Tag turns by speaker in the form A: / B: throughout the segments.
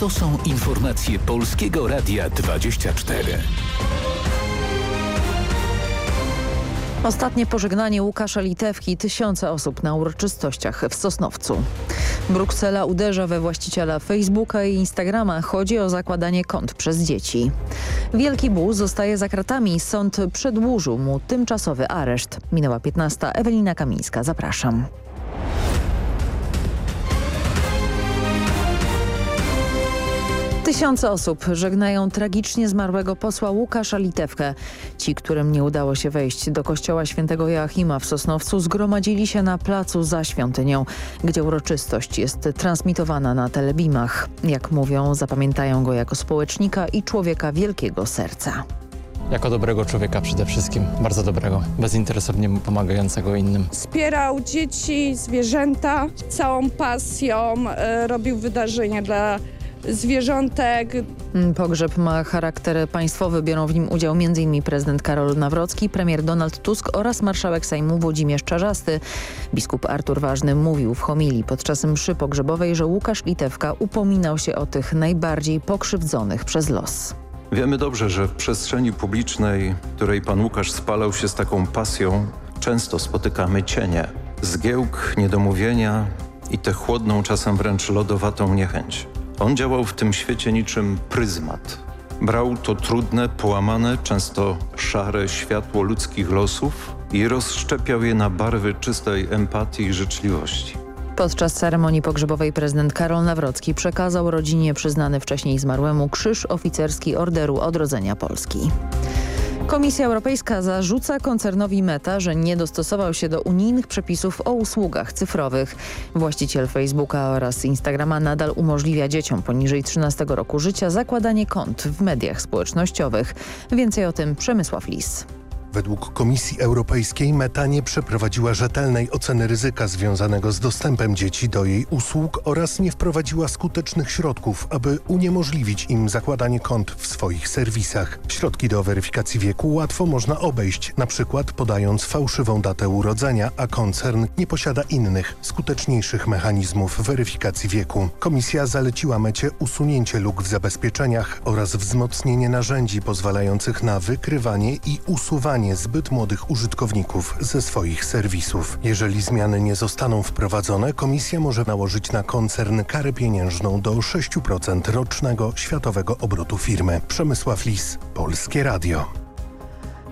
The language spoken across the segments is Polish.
A: To są informacje Polskiego Radia 24.
B: Ostatnie pożegnanie Łukasza Litewki tysiące osób na uroczystościach w Sosnowcu. Bruksela uderza we właściciela Facebooka i Instagrama. Chodzi o zakładanie kont przez dzieci. Wielki Buł zostaje za kratami. Sąd przedłużył mu tymczasowy areszt. Minęła 15. Ewelina Kamińska. Zapraszam. Tysiące osób żegnają tragicznie zmarłego posła Łukasza Litewkę. Ci, którym nie udało się wejść do kościoła świętego Joachima w Sosnowcu zgromadzili się na placu za świątynią, gdzie uroczystość jest transmitowana na telebimach. Jak mówią, zapamiętają go jako społecznika i człowieka wielkiego serca.
C: Jako dobrego człowieka przede wszystkim, bardzo dobrego, bezinteresownie pomagającego innym.
D: Wspierał dzieci, zwierzęta, całą pasją e, robił wydarzenia dla zwierzątek.
B: Pogrzeb ma charakter państwowy. Biorą w nim udział m.in. prezydent Karol Nawrocki, premier Donald Tusk oraz marszałek Sejmu Włodzimierz Czarzasty. Biskup Artur Ważny mówił w homilii podczas mszy pogrzebowej, że Łukasz Litewka upominał się o tych najbardziej pokrzywdzonych przez los.
E: Wiemy dobrze, że w przestrzeni publicznej, której pan Łukasz spalał się z taką pasją, często spotykamy cienie, zgiełk, niedomówienia i tę chłodną, czasem wręcz lodowatą niechęć. On działał w tym świecie niczym pryzmat. Brał to trudne, połamane, często szare światło ludzkich losów i rozszczepiał je na barwy czystej empatii i życzliwości.
B: Podczas ceremonii pogrzebowej prezydent Karol Nawrocki przekazał rodzinie przyznany wcześniej zmarłemu Krzyż Oficerski Orderu Odrodzenia Polski. Komisja Europejska zarzuca koncernowi Meta, że nie dostosował się do unijnych przepisów o usługach cyfrowych. Właściciel Facebooka oraz Instagrama nadal umożliwia dzieciom poniżej 13 roku życia zakładanie kont w mediach społecznościowych. Więcej o tym Przemysław Lis.
F: Według Komisji Europejskiej Meta nie przeprowadziła rzetelnej oceny ryzyka związanego z dostępem dzieci do jej usług oraz nie wprowadziła skutecznych środków, aby uniemożliwić im zakładanie kont w swoich serwisach. Środki do weryfikacji wieku łatwo można obejść, na przykład podając fałszywą datę urodzenia, a koncern nie posiada innych, skuteczniejszych mechanizmów weryfikacji wieku. Komisja zaleciła Mecie usunięcie luk w zabezpieczeniach oraz wzmocnienie narzędzi pozwalających na wykrywanie i usuwanie zbyt młodych użytkowników ze swoich serwisów. Jeżeli zmiany nie zostaną wprowadzone, komisja może nałożyć na koncern karę pieniężną do 6% rocznego światowego obrotu firmy. Przemysław Lis, Polskie Radio.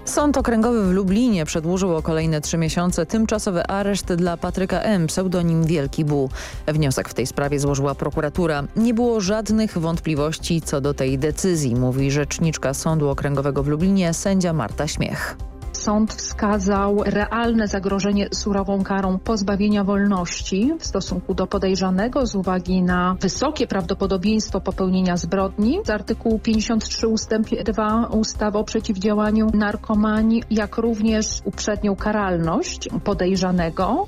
B: Sąd Okręgowy w Lublinie przedłużył o kolejne trzy miesiące tymczasowy areszt dla Patryka M., pseudonim Wielki Bu. Wniosek w tej sprawie złożyła prokuratura. Nie było żadnych wątpliwości co do tej decyzji, mówi rzeczniczka Sądu Okręgowego w Lublinie sędzia Marta Śmiech.
G: Sąd wskazał realne zagrożenie surową karą pozbawienia wolności w stosunku do podejrzanego z uwagi na wysokie prawdopodobieństwo popełnienia zbrodni z artykułu 53 ustęp 2 ustawy o przeciwdziałaniu narkomanii, jak również uprzednią karalność podejrzanego.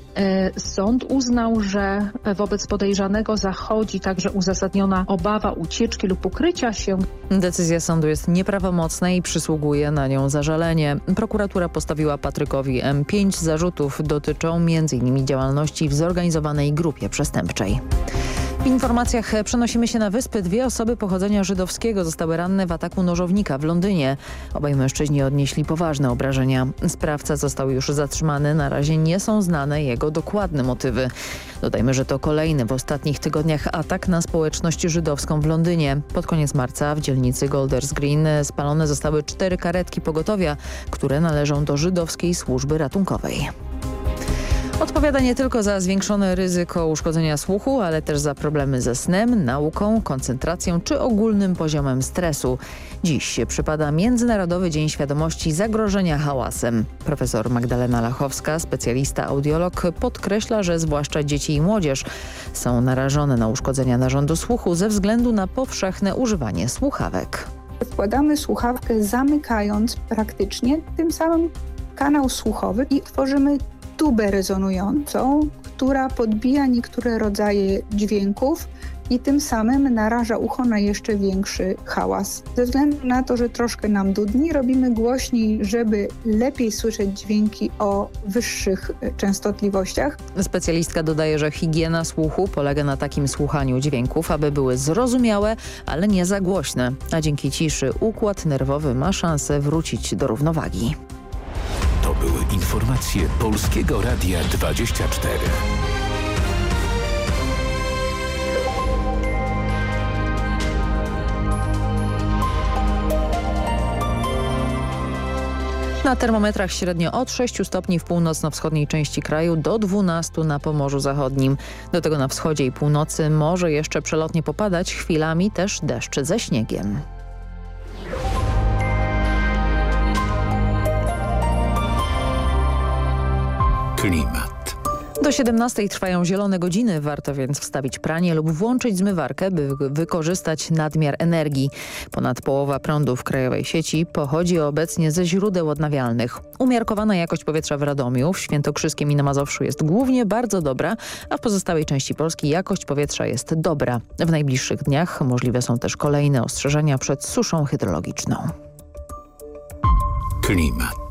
G: Sąd uznał, że wobec podejrzanego zachodzi także uzasadniona obawa ucieczki lub ukrycia się.
B: Decyzja sądu jest nieprawomocna i przysługuje na nią zażalenie. Prokuratura postawiła Patrykowi M. Pięć zarzutów dotyczą m.in. działalności w zorganizowanej grupie przestępczej. W informacjach przenosimy się na wyspy. Dwie osoby pochodzenia żydowskiego zostały ranne w ataku nożownika w Londynie. Obaj mężczyźni odnieśli poważne obrażenia. Sprawca został już zatrzymany. Na razie nie są znane jego dokładne motywy. Dodajmy, że to kolejny w ostatnich tygodniach atak na społeczność żydowską w Londynie. Pod koniec marca w dzielnicy Golders Green spalone zostały cztery karetki pogotowia, które należą do żydowskiej służby ratunkowej. Odpowiada nie tylko za zwiększone ryzyko uszkodzenia słuchu, ale też za problemy ze snem, nauką, koncentracją czy ogólnym poziomem stresu. Dziś przypada Międzynarodowy Dzień Świadomości Zagrożenia Hałasem. Profesor Magdalena Lachowska, specjalista audiolog, podkreśla, że zwłaszcza dzieci i młodzież są narażone na uszkodzenia narządu słuchu ze względu na powszechne używanie słuchawek.
H: Wkładamy słuchawkę zamykając praktycznie tym samym kanał słuchowy i tworzymy tubę rezonującą, która podbija niektóre rodzaje dźwięków i tym samym naraża ucho na jeszcze większy hałas. Ze względu na to, że troszkę nam dudni, robimy głośniej, żeby lepiej słyszeć dźwięki o wyższych e, częstotliwościach.
B: Specjalistka dodaje, że higiena słuchu polega na takim słuchaniu dźwięków, aby były zrozumiałe, ale nie za głośne, a dzięki ciszy układ nerwowy ma szansę wrócić do równowagi.
A: To były informacje Polskiego Radia 24.
B: Na termometrach średnio od 6 stopni w północno-wschodniej części kraju do 12 na Pomorzu Zachodnim. Do tego na wschodzie i północy może jeszcze przelotnie popadać, chwilami też deszcz ze śniegiem.
A: Klimat.
B: Do 17 trwają zielone godziny, warto więc wstawić pranie lub włączyć zmywarkę, by wykorzystać nadmiar energii. Ponad połowa prądu w krajowej sieci pochodzi obecnie ze źródeł odnawialnych. Umiarkowana jakość powietrza w Radomiu, w Świętokrzyskiem i na Mazowszu jest głównie bardzo dobra, a w pozostałej części Polski jakość powietrza jest dobra. W najbliższych dniach możliwe są też kolejne ostrzeżenia przed suszą hydrologiczną.
A: Klimat.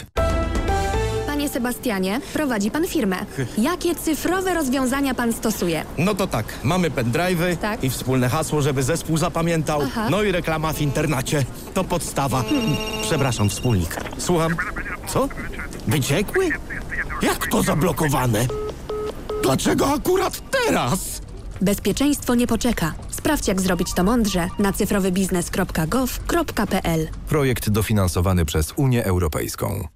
I: Panie Sebastianie, prowadzi pan firmę. Jakie cyfrowe rozwiązania pan stosuje?
J: No to tak, mamy pendrive'y
I: Tak.
J: i wspólne hasło, żeby zespół zapamiętał.
I: Aha.
J: No i reklama w internecie. To podstawa. Przepraszam, wspólnik. Słucham. Co? Wyciekły? Jak to zablokowane? Dlaczego akurat teraz?
I: Bezpieczeństwo nie poczeka. Sprawdź, jak zrobić to mądrze na cyfrowybiznes.gov.pl.
K: Projekt dofinansowany przez Unię Europejską.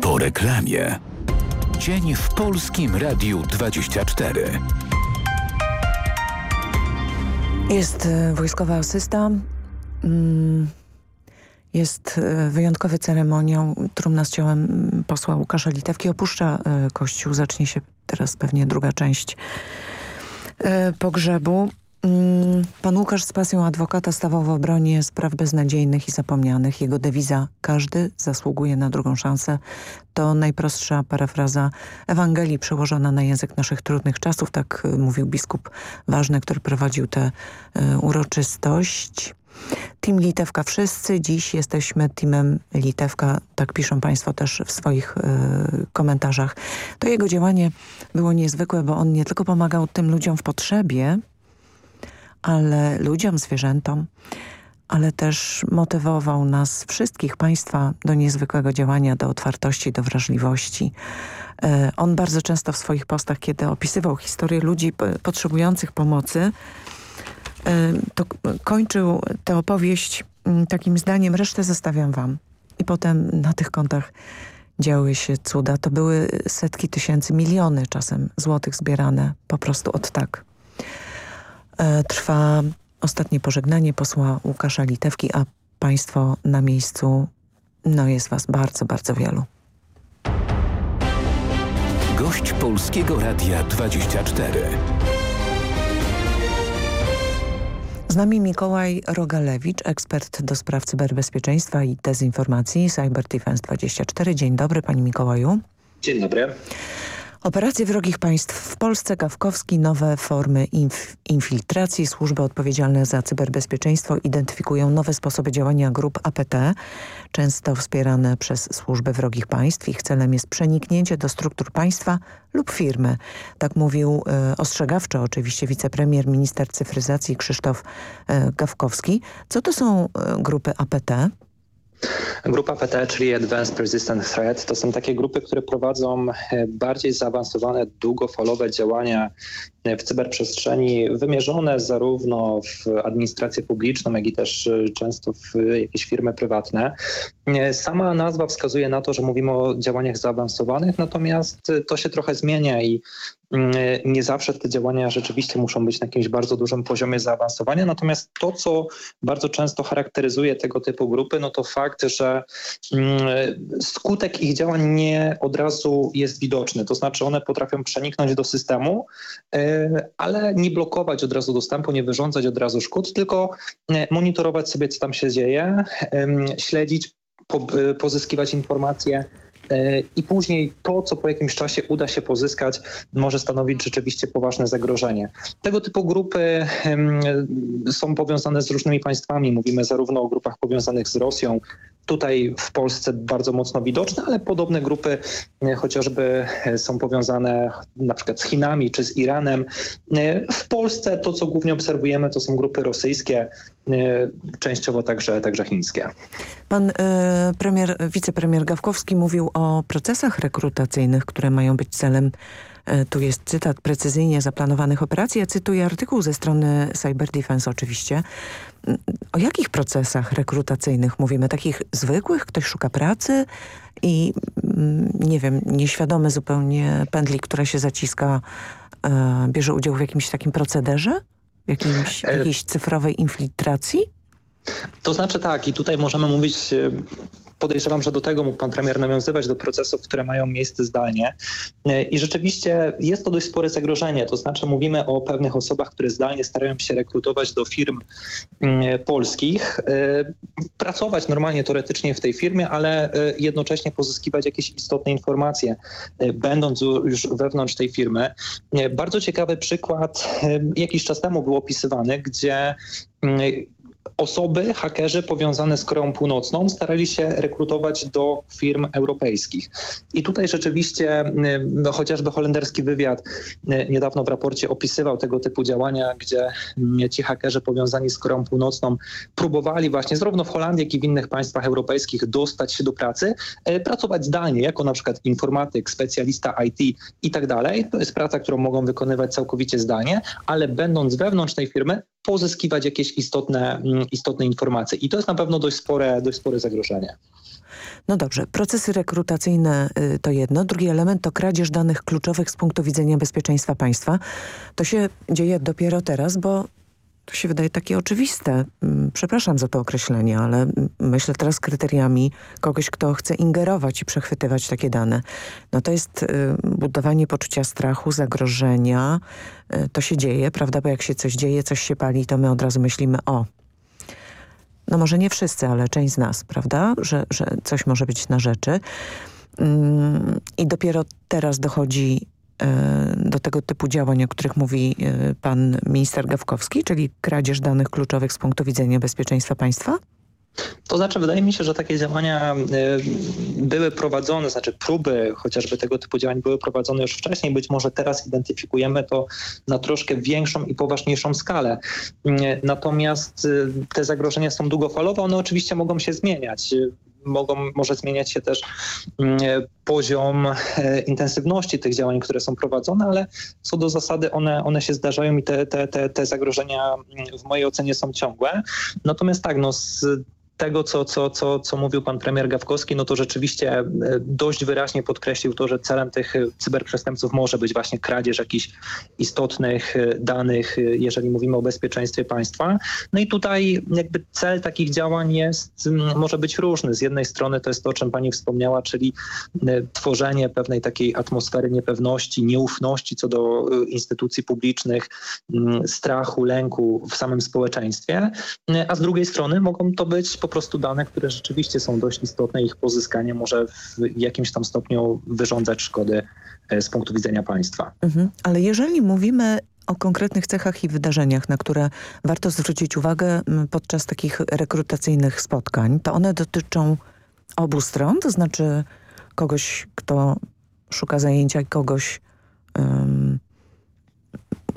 A: Po reklamie. Dzień w Polskim Radiu 24.
L: Jest e, wojskowy asysta. Mm, Jest e, wyjątkowy ceremonią. Trumna z ciałem mm, posła Łukasza Litewki opuszcza e, kościół. Zacznie się teraz pewnie druga część pogrzebu. Mm, Pan Łukasz z pasją adwokata stawał w obronie spraw beznadziejnych i zapomnianych. Jego dewiza każdy zasługuje na drugą szansę. To najprostsza parafraza Ewangelii przełożona na język naszych trudnych czasów. Tak mówił biskup Ważny, który prowadził tę y, uroczystość. Team Litewka wszyscy, dziś jesteśmy teamem Litewka, tak piszą Państwo też w swoich y, komentarzach. To jego działanie było niezwykłe, bo on nie tylko pomagał tym ludziom w potrzebie, ale ludziom, zwierzętom, ale też motywował nas wszystkich Państwa do niezwykłego działania, do otwartości, do wrażliwości. E, On bardzo często w swoich postach, kiedy opisywał historię ludzi potrzebujących pomocy, to kończył tę opowieść mm, takim zdaniem, resztę zostawiam wam. I potem na tych kontach działy się cuda. To były setki tysięcy, miliony czasem złotych zbierane po prostu od tak. E, Trwa ostatnie pożegnanie posła Łukasza Litewki, a państwo na miejscu, no jest was bardzo, bardzo wielu.
A: Gość Polskiego Radia 24.
L: Z nami Mikołaj Rogalewicz, ekspert do spraw cyberbezpieczeństwa i dezinformacji Cyber Defense 24. Dzień dobry Panie Mikołaju.
M: Dzień dobry.
L: Operacje wrogich państw w Polsce, Gawkowski, nowe formy inf infiltracji. Służby odpowiedzialne za cyberbezpieczeństwo identyfikują nowe sposoby działania grup APT, często wspierane przez służby wrogich państw. Ich celem jest przeniknięcie do struktur państwa lub firmy. Tak mówił e, ostrzegawczo oczywiście wicepremier, minister cyfryzacji Krzysztof e, Gawkowski. Co to są e, grupy APT?
M: Grupa PT, czyli Advanced Persistent Threat, to są takie grupy, które prowadzą e, bardziej zaawansowane, długofalowe działania e, w cyberprzestrzeni, wymierzone zarówno w administrację publiczną, jak i też e, często w jakieś firmy prywatne. Sama nazwa wskazuje na to, że mówimy o działaniach zaawansowanych, natomiast to się trochę zmienia i nie zawsze te działania rzeczywiście muszą być na jakimś bardzo dużym poziomie zaawansowania, natomiast to, co bardzo często charakteryzuje tego typu grupy, no to fakt, że mm, skutek ich działań nie od razu jest widoczny, to znaczy one potrafią przeniknąć do systemu, e, ale nie blokować od razu dostępu, nie wyrządzać od razu szkód, tylko e, monitorować sobie, co tam się dzieje, śledzić pozyskiwać informacje i później to, co po jakimś czasie uda się pozyskać, może stanowić rzeczywiście poważne zagrożenie. Tego typu grupy są powiązane z różnymi państwami. Mówimy zarówno o grupach powiązanych z Rosją, tutaj w Polsce bardzo mocno widoczne, ale podobne grupy e, chociażby e, są powiązane na przykład z Chinami czy z Iranem. E, w Polsce to, co głównie obserwujemy, to są grupy rosyjskie, częściowo także, także chińskie.
L: Pan premier, wicepremier Gawkowski mówił o procesach rekrutacyjnych, które mają być celem tu jest cytat precyzyjnie zaplanowanych operacji. Ja cytuję artykuł ze strony Cyber Defense oczywiście. O jakich procesach rekrutacyjnych mówimy? Takich zwykłych? Ktoś szuka pracy i mm, nie wiem, nieświadomy zupełnie pędli, która się zaciska, e, bierze udział w jakimś takim procederze? W jakimś, e, jakiejś cyfrowej infiltracji?
M: To znaczy tak i tutaj możemy mówić e, podejrzewam, że do tego mógł pan premier nawiązywać, do procesów, które mają miejsce zdalnie. E, I rzeczywiście jest to dość spore zagrożenie. To znaczy mówimy o pewnych osobach, które zdalnie starają się rekrutować do firm mm, polskich, e, pracować normalnie teoretycznie w tej firmie, ale e, jednocześnie pozyskiwać jakieś istotne informacje, będąc już wewnątrz tej firmy. Bardzo ciekawy przykład jakiś czas temu był opisywany, gdzie mm, osoby, hakerzy powiązane z Koreą Północną starali się rekrutować do firm europejskich. I tutaj rzeczywiście no, chociażby holenderski wywiad y, niedawno w raporcie opisywał tego typu działania, gdzie y, ci hakerzy powiązani z Koreą Północną próbowali właśnie zarówno w Holandii, jak i w innych państwach europejskich dostać się do pracy, pracować zdalnie, jako na przykład informatyk, specjalista IT i tak dalej. To jest praca, którą mogą wykonywać całkowicie zdalnie, ale będąc wewnątrz tej firmy, pozyskiwać jakieś istotne, istotne informacje. I to jest na pewno dość spore, dość spore zagrożenie.
L: No dobrze, procesy rekrutacyjne y, to jedno. Drugi element to kradzież danych kluczowych z punktu widzenia bezpieczeństwa państwa. To się dzieje dopiero teraz, bo to się wydaje takie oczywiste. Mm, przepraszam za to określenie, ale myślę teraz kryteriami kogoś, kto chce ingerować i przechwytywać takie dane. No to jest y, budowanie poczucia strachu, zagrożenia. Y, to się dzieje, prawda? Bo jak się coś dzieje, coś się pali, to my od razu myślimy, o, no może nie wszyscy, ale część z nas, prawda? Że, że coś może być na rzeczy. Mm, I dopiero teraz dochodzi do tego typu działań, o których mówi e, pan minister Gawkowski, czyli kradzież danych kluczowych z punktu widzenia bezpieczeństwa państwa?
M: To znaczy, wydaje mi się, że takie działania e, były prowadzone, znaczy próby chociażby tego typu działań były prowadzone już wcześniej. Być może teraz identyfikujemy to na troszkę większą i poważniejszą skalę. E, natomiast te zagrożenia są długofalowe, one oczywiście mogą się zmieniać mogą, może zmieniać się też poziom e, intensywności tych działań, które są prowadzone, ale co do zasady one, one się zdarzają i te, te, te, te zagrożenia w mojej ocenie są ciągłe. Natomiast tak, no z tego, co, co, co, co mówił pan premier Gawkowski, no to rzeczywiście e, dość wyraźnie podkreślił to, że celem tych e, cyberprzestępców może być właśnie kradzież jakichś istotnych e, danych, jeżeli mówimy o bezpieczeństwie państwa. No i tutaj jakby cel takich działań jest, może być różny. Z jednej strony to jest to, o czym pani wspomniała, czyli tworzenie pewnej takiej atmosfery niepewności, nieufności co do instytucji publicznych, strachu, lęku w samym społeczeństwie, a z drugiej strony mogą to być po prostu dane, które rzeczywiście są dość istotne. Ich pozyskanie może w jakimś tam stopniu wyrządzać szkody z punktu widzenia państwa.
L: Mhm. Ale jeżeli mówimy o konkretnych cechach i wydarzeniach, na które warto zwrócić uwagę podczas takich rekrutacyjnych spotkań, to one dotyczą obu stron, to znaczy kogoś, kto szuka zajęcia i kogoś,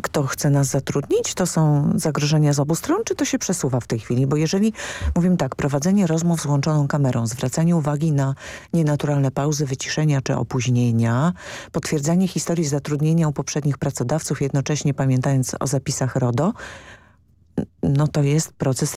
L: kto chce nas zatrudnić? To są zagrożenia z obu stron, czy to się przesuwa w tej chwili? Bo jeżeli, mówimy tak, prowadzenie rozmów z włączoną kamerą, zwracanie uwagi na nienaturalne pauzy, wyciszenia czy opóźnienia, potwierdzanie historii zatrudnienia u poprzednich pracodawców, jednocześnie pamiętając o zapisach RODO, no to jest proces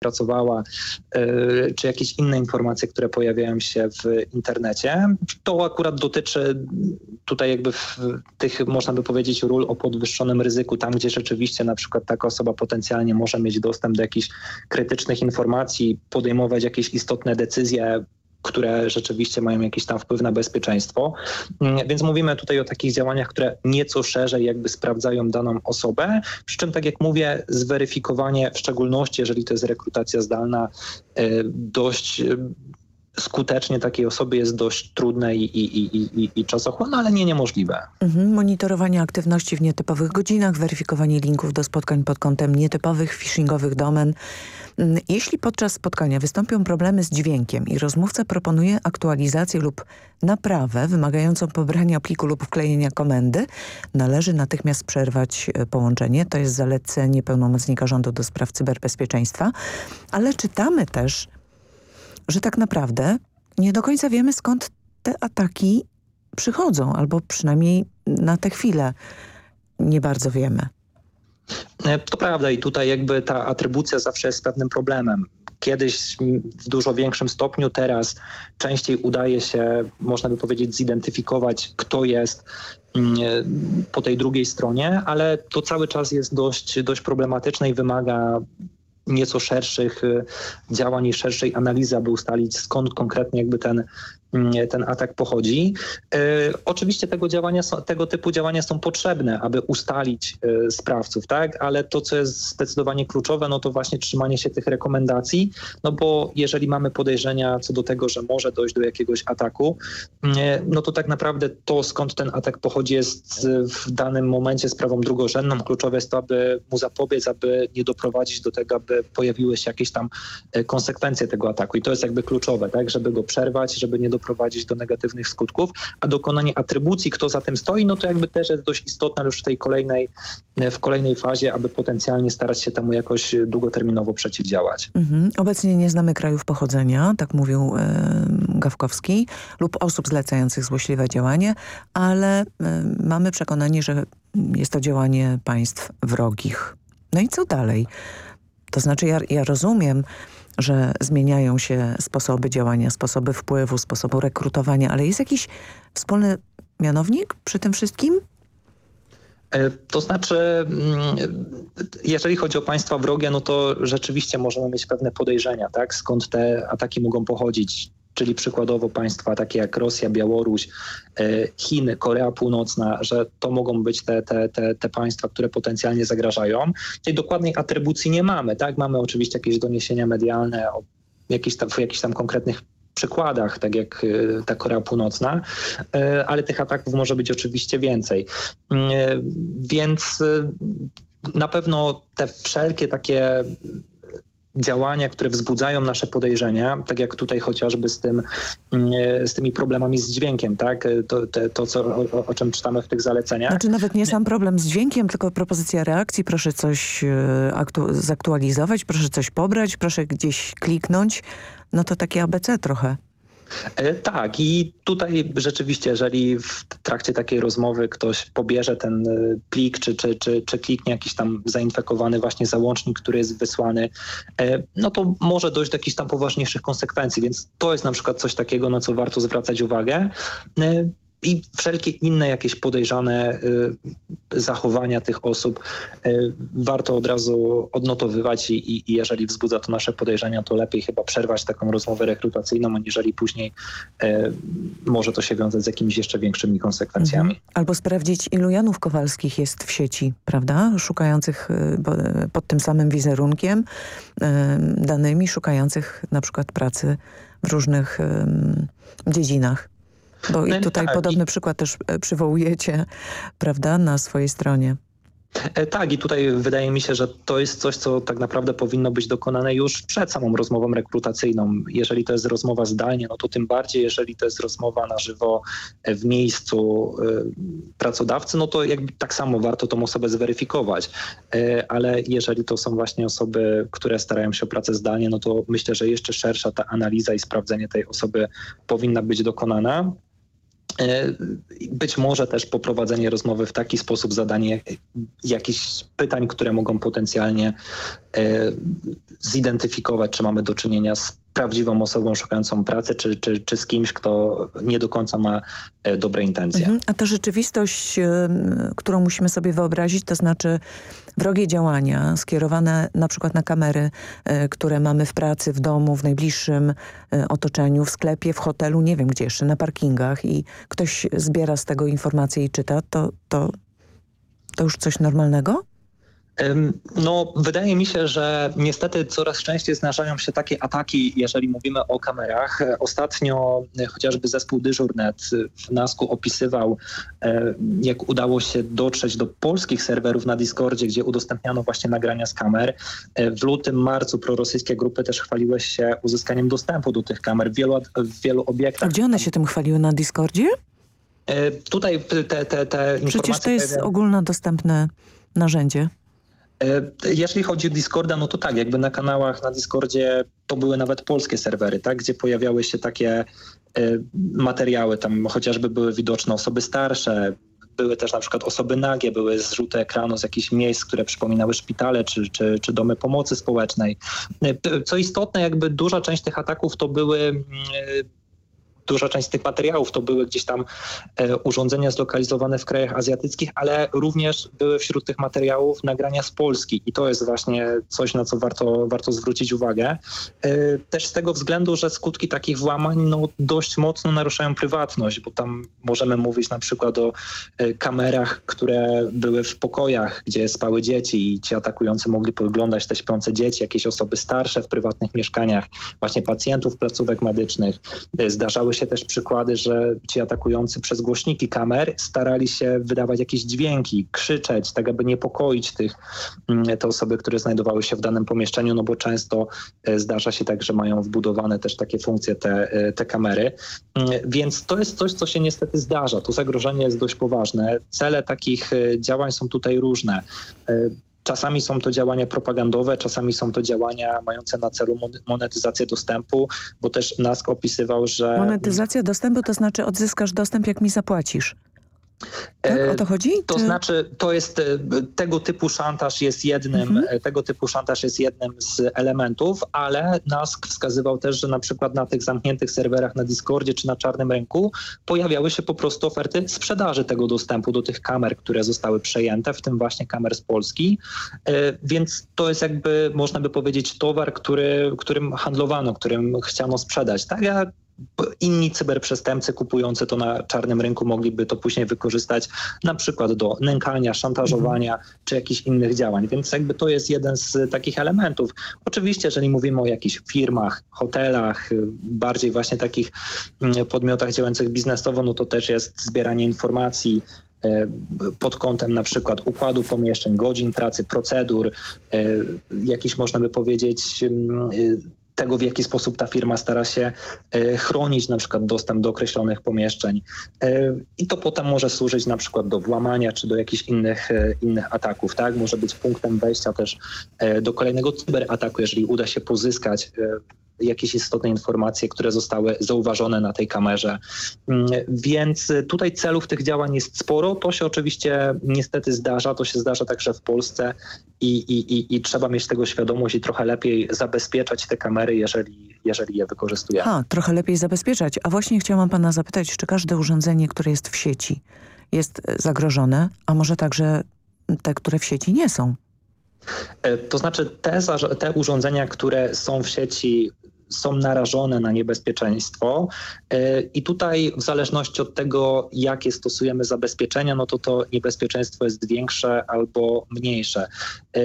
M: pracowała, e, czy jakieś inne informacje, które pojawiają się w internecie. To akurat dotyczy tutaj jakby tych, można by powiedzieć, ról o podwyższonym ryzyku, tam gdzie rzeczywiście na przykład taka osoba potencjalnie może mieć dostęp do jakichś krytycznych informacji, podejmować jakieś istotne decyzje które rzeczywiście mają jakiś tam wpływ na bezpieczeństwo. Mm, więc mówimy tutaj o takich działaniach, które nieco szerzej jakby sprawdzają daną osobę, przy czym tak jak mówię, zweryfikowanie, w szczególności jeżeli to jest rekrutacja zdalna, e, dość e, skutecznie takiej osoby jest dość trudne i, i, i, i, czasochłonne, ale nie niemożliwe.
L: Mhm. Monitorowanie aktywności w nietypowych godzinach, weryfikowanie linków do spotkań pod kątem nietypowych, phishingowych domen, jeśli podczas spotkania wystąpią problemy z dźwiękiem i rozmówca proponuje aktualizację lub naprawę wymagającą pobrania pliku lub wklejenia komendy, należy natychmiast przerwać e, połączenie. To jest zalecenie pełnomocnika rządu do spraw cyberbezpieczeństwa. Ale czytamy też, że tak naprawdę nie do końca wiemy skąd te ataki przychodzą, albo przynajmniej na tę chwilę nie bardzo wiemy.
M: E, to prawda i tutaj jakby ta atrybucja zawsze jest pewnym problemem. Kiedyś w dużo większym stopniu, teraz częściej udaje się, można by powiedzieć, zidentyfikować, kto jest mm, e, po tej drugiej stronie, ale to cały czas jest dość, dość problematyczne i wymaga nieco szerszych e, działań i szerszej analizy, aby ustalić skąd konkretnie jakby ten, ten atak pochodzi. E, oczywiście tego, działania są, tego typu działania są potrzebne, aby ustalić e, sprawców, tak? ale to, co jest zdecydowanie kluczowe, no to właśnie trzymanie się tych rekomendacji, no bo jeżeli mamy podejrzenia co do tego, że może dojść do jakiegoś ataku, mm, e, no to tak naprawdę to, skąd ten atak pochodzi jest w danym momencie sprawą drugorzędną. Kluczowe jest to, aby mu zapobiec, aby nie doprowadzić do tego, aby pojawiły się jakieś tam konsekwencje tego ataku i to jest jakby kluczowe, tak? żeby go przerwać, żeby nie doprowadzić doprowadzić do negatywnych skutków, a dokonanie atrybucji, kto za tym stoi, no to jakby też jest dość istotne już w tej kolejnej, w kolejnej fazie, aby potencjalnie starać się temu jakoś długoterminowo przeciwdziałać.
L: Mhm. Obecnie nie znamy krajów pochodzenia, tak mówił e, Gawkowski, lub osób zlecających złośliwe działanie, ale e, mamy przekonanie, że jest to działanie państw wrogich. No i co dalej? To znaczy ja, ja rozumiem, że zmieniają się sposoby działania, sposoby wpływu, sposobu rekrutowania, ale jest jakiś wspólny mianownik przy tym wszystkim?
M: E, to znaczy, mm, jeżeli chodzi o państwa wrogie, no to rzeczywiście możemy mieć pewne podejrzenia, tak? skąd te ataki mogą pochodzić. Czyli przykładowo państwa takie jak Rosja, Białoruś, e, Chiny, Korea Północna, że to mogą być te, te, te, te państwa, które potencjalnie zagrażają. Tej dokładnej atrybucji nie mamy. tak? Mamy oczywiście jakieś doniesienia medialne o jakichś tam, jakichś tam konkretnych przykładach, tak jak y, ta Korea Północna, y, ale tych ataków może być oczywiście więcej. Y, więc na pewno te wszelkie takie działania, które wzbudzają nasze podejrzenia, tak jak tutaj chociażby z, tym, z tymi problemami z dźwiękiem, tak? To, to, to co, o, o, czym czytamy w tych zaleceniach.
L: Znaczy nawet nie sam problem z dźwiękiem, tylko propozycja reakcji, proszę coś zaktualizować, proszę coś pobrać, proszę gdzieś kliknąć, no to takie ABC trochę.
M: E, tak i tutaj rzeczywiście, jeżeli w trakcie takiej rozmowy ktoś pobierze ten e, plik, czy, czy, czy, czy kliknie jakiś tam zainfekowany właśnie załącznik, który jest wysłany, e, no to może dojść do jakichś tam poważniejszych konsekwencji, więc to jest na przykład coś takiego, na co warto zwracać uwagę i wszelkie inne jakieś podejrzane y, zachowania tych osób y, warto od razu odnotowywać i, i, jeżeli wzbudza to nasze podejrzenia, to lepiej chyba przerwać taką rozmowę rekrutacyjną, aniżeli później y, może to się wiązać z jakimiś jeszcze większymi konsekwencjami. Mhm.
L: Albo sprawdzić, ilu Janów Kowalskich jest w sieci, prawda? Szukających pod tym samym wizerunkiem danymi, szukających na przykład pracy w różnych dziedzinach. Bo i no tutaj tak, podobny i... przykład też e, przywołujecie, prawda, na swojej stronie.
M: E, tak i tutaj wydaje mi się, że to jest coś, co tak naprawdę powinno być dokonane już przed samą rozmową rekrutacyjną. Jeżeli to jest rozmowa zdalnie, no to tym bardziej, jeżeli to jest rozmowa na żywo e, w miejscu pracodawcy, no to jakby tak samo warto tą osobę zweryfikować. Ale jeżeli to są właśnie osoby, które starają się o pracę zdalnie, no to myślę, że jeszcze szersza ta analiza i sprawdzenie tej osoby powinna być dokonana. E, być może też poprowadzenie rozmowy w taki sposób, zadanie jakichś pytań, które mogą potencjalnie e, zidentyfikować, czy mamy do czynienia z prawdziwą osobą szukającą pracy, czy, czy, czy z kimś, kto nie do końca ma e, dobre intencje. Mhm.
L: A ta rzeczywistość, którą musimy sobie wyobrazić, to znaczy wrogie działania skierowane na przykład na kamery, które mamy w pracy, w domu, w najbliższym otoczeniu, w sklepie, w hotelu, nie wiem gdzie jeszcze, na parkingach i ktoś zbiera z tego informacje i czyta, to, to, to już coś normalnego?
M: No, wydaje mi się, że niestety coraz częściej zdarzają się takie ataki, jeżeli mówimy o kamerach. Ostatnio chociażby zespół Dyżurnet w NASKU opisywał, e, jak udało się dotrzeć do polskich serwerów na Discordzie, gdzie udostępniano właśnie nagrania z kamer. E, w lutym, marcu prorosyjskie grupy też chwaliły się uzyskaniem dostępu do tych kamer w wielu, w wielu obiektach.
L: A gdzie one się tym chwaliły? Na Discordzie?
M: E, tutaj te, te, te.
L: Przecież to jest ogólnodostępne narzędzie.
M: E, Jeśli chodzi o Discorda, no to tak, jakby na kanałach na Discordzie to były nawet polskie serwery, tak, gdzie pojawiały się takie e, materiały, tam chociażby były widoczne osoby starsze, były też na przykład osoby nagie, były zrzuty ekranu z jakichś miejsc, które przypominały szpitale czy, czy, czy domy pomocy społecznej. E, co istotne, jakby duża część tych ataków to były mm, duża część z tych materiałów to były gdzieś tam e, urządzenia zlokalizowane w krajach azjatyckich, ale również były wśród tych materiałów nagrania z Polski i to jest właśnie coś, na co warto, warto zwrócić uwagę. E, też z tego względu, że skutki takich włamań no, dość mocno naruszają prywatność, bo tam możemy mówić na przykład o e, kamerach, które były w pokojach, gdzie spały dzieci i ci atakujący mogli podglądać te śpiące dzieci, jakieś osoby starsze w prywatnych mieszkaniach, właśnie pacjentów placówek medycznych. Zdarzały się się też przykłady, że ci atakujący przez głośniki kamer starali się wydawać jakieś dźwięki, krzyczeć, tak aby niepokoić tych, mm, te osoby, które znajdowały się w danym pomieszczeniu, no bo często e, zdarza się tak, że mają wbudowane też takie funkcje te, e, te kamery. Mm, więc to jest coś, co się niestety zdarza. To zagrożenie jest dość poważne. Cele takich e, działań są tutaj różne. Czasami są to działania propagandowe, czasami są to działania mające na celu monetyzację dostępu, bo też NASK opisywał, że...
L: Monetyzacja dostępu to znaczy odzyskasz dostęp, jak mi zapłacisz. Tak, o to chodzi?
M: To
L: Czy...
M: znaczy, to jest e, tego typu szantaż jest jednym,
L: Mhm.
M: e, tego typu szantaż jest jednym z elementów, ale NASK wskazywał też, że na przykład na tych zamkniętych serwerach na Discordzie czy na czarnym rynku pojawiały się po prostu oferty sprzedaży tego dostępu do tych kamer, które zostały przejęte, w tym właśnie kamer z Polski. E, Więc to jest jakby, można by powiedzieć, towar, który, którym handlowano, którym chciano sprzedać. Tak, ja inni cyberprzestępcy kupujący to na czarnym rynku mogliby to później wykorzystać na przykład do nękania, szantażowania czy jakichś innych działań. Więc jakby to jest jeden z takich elementów. Oczywiście, jeżeli mówimy o jakichś firmach, hotelach, bardziej właśnie takich mm, podmiotach działających biznesowo, no to też jest zbieranie informacji, e, pod kątem na przykład układu pomieszczeń, godzin pracy, procedur, e, jakiś można by powiedzieć mm, y, tego, w jaki sposób ta firma stara się e, chronić na przykład dostęp do określonych pomieszczeń. E, I to potem może służyć na przykład do włamania czy do jakichś innych, e, innych ataków. Tak? Może być punktem wejścia też do kolejnego cyberataku, jeżeli uda się pozyskać jakieś istotne informacje, które zostały zauważone na tej kamerze. Mm, Więc tutaj celów tych działań jest sporo. To się oczywiście niestety zdarza, to się zdarza także w Polsce i, i, i, i trzeba mieć tego świadomość i trochę lepiej zabezpieczać te kamery, jeżeli, jeżeli je wykorzystujemy.
L: Ha, trochę lepiej zabezpieczać. A właśnie chciałam pana zapytać, czy każde urządzenie, które jest w sieci jest e, zagrożone, a może także te, które w sieci nie są?
M: E, To znaczy te, te urządzenia, które są w sieci są narażone na niebezpieczeństwo e, i tutaj w zależności od tego, jakie stosujemy zabezpieczenia, no to to niebezpieczeństwo jest większe albo mniejsze. E,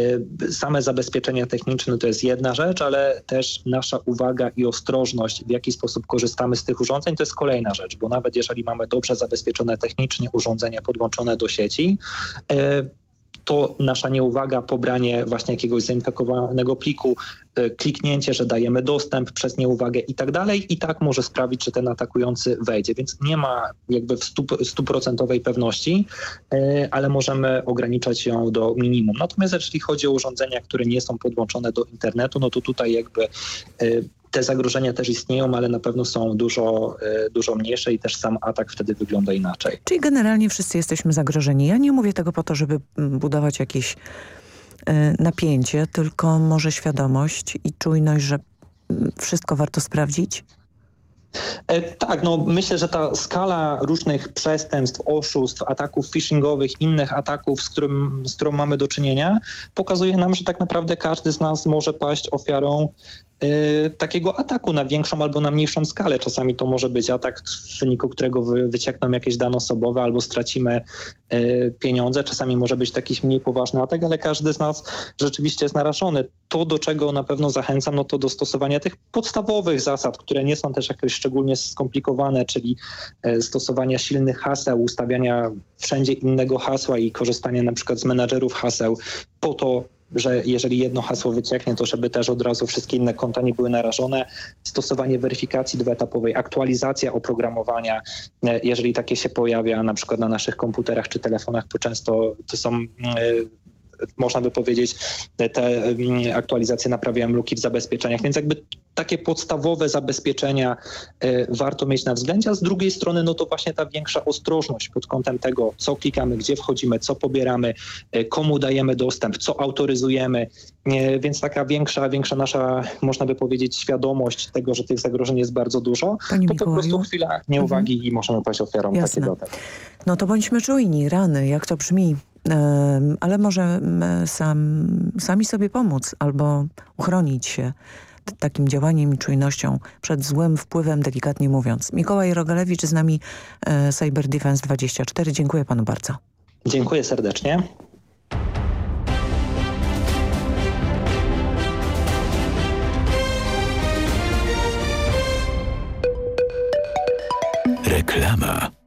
M: Same zabezpieczenia techniczne to jest jedna rzecz, ale też nasza uwaga i ostrożność, w jaki sposób korzystamy z tych urządzeń, to jest kolejna rzecz, bo nawet jeżeli mamy dobrze zabezpieczone technicznie urządzenia podłączone do sieci, e, to nasza nieuwaga, pobranie właśnie jakiegoś zainfekowanego pliku, e, kliknięcie, że dajemy dostęp przez nieuwagę i tak dalej, i tak może sprawić, że ten atakujący wejdzie. Więc nie ma jakby w stu- stuprocentowej pewności, e, ale możemy ograniczać ją do minimum. Natomiast jeżeli chodzi o urządzenia, które nie są podłączone do internetu, no to tutaj jakby e, te zagrożenia też istnieją, ale na pewno są dużo, e, dużo mniejsze i też sam atak wtedy wygląda inaczej.
L: Czyli generalnie wszyscy jesteśmy zagrożeni. Ja nie mówię tego po to, żeby mm, budować jakieś e, napięcie, tylko może świadomość i czujność, że mm, wszystko warto sprawdzić.
M: E, Tak, no myślę, że ta skala różnych przestępstw, oszustw, ataków phishingowych, innych ataków, z, którym, z którą mamy do czynienia, pokazuje nam, że tak naprawdę każdy z nas może paść ofiarą takiego ataku na większą albo na mniejszą skalę. Czasami to może być atak, w wyniku którego wy, wyciekną jakieś dane osobowe albo stracimy e, pieniądze. Czasami może być jakiś mniej poważny atak, ale każdy z nas rzeczywiście jest narażony. To, do czego na pewno zachęcam, no to do stosowania tych podstawowych zasad, które nie są też jakoś szczególnie skomplikowane, czyli e, stosowania silnych haseł, ustawiania wszędzie innego hasła i korzystania na przykład z menadżerów haseł po to, że jeżeli jedno hasło wycieknie, to żeby też od razu wszystkie inne konta nie były narażone. Stosowanie weryfikacji dwuetapowej, aktualizacja oprogramowania, e, jeżeli takie się pojawia na przykład na naszych komputerach czy telefonach, to często to są e, można by powiedzieć, te mm, aktualizacje naprawiają luki w zabezpieczeniach, więc jakby takie podstawowe zabezpieczenia e, warto mieć na względzie, a z drugiej strony no to właśnie ta większa ostrożność pod kątem tego, co klikamy, gdzie wchodzimy, co pobieramy, e, komu dajemy dostęp, co autoryzujemy, E, więc taka większa, większa nasza, można by powiedzieć, świadomość tego, że tych zagrożeń jest bardzo dużo,
L: Panie
M: to po prostu
L: Mikołaju?
M: chwila nieuwagi i możemy paść ofiarą
L: Mhm. Jasne.
M: takiego.
L: No to bądźmy czujni, rany, jak to brzmi. Ale może em, sam, sami sobie pomóc albo uchronić się takim działaniem i czujnością przed złym wpływem, delikatnie mówiąc. Mikołaj Rogalewicz z nami, e, Cyber Defense 24. Dziękuję panu bardzo.
M: Dziękuję serdecznie.
A: Reklama.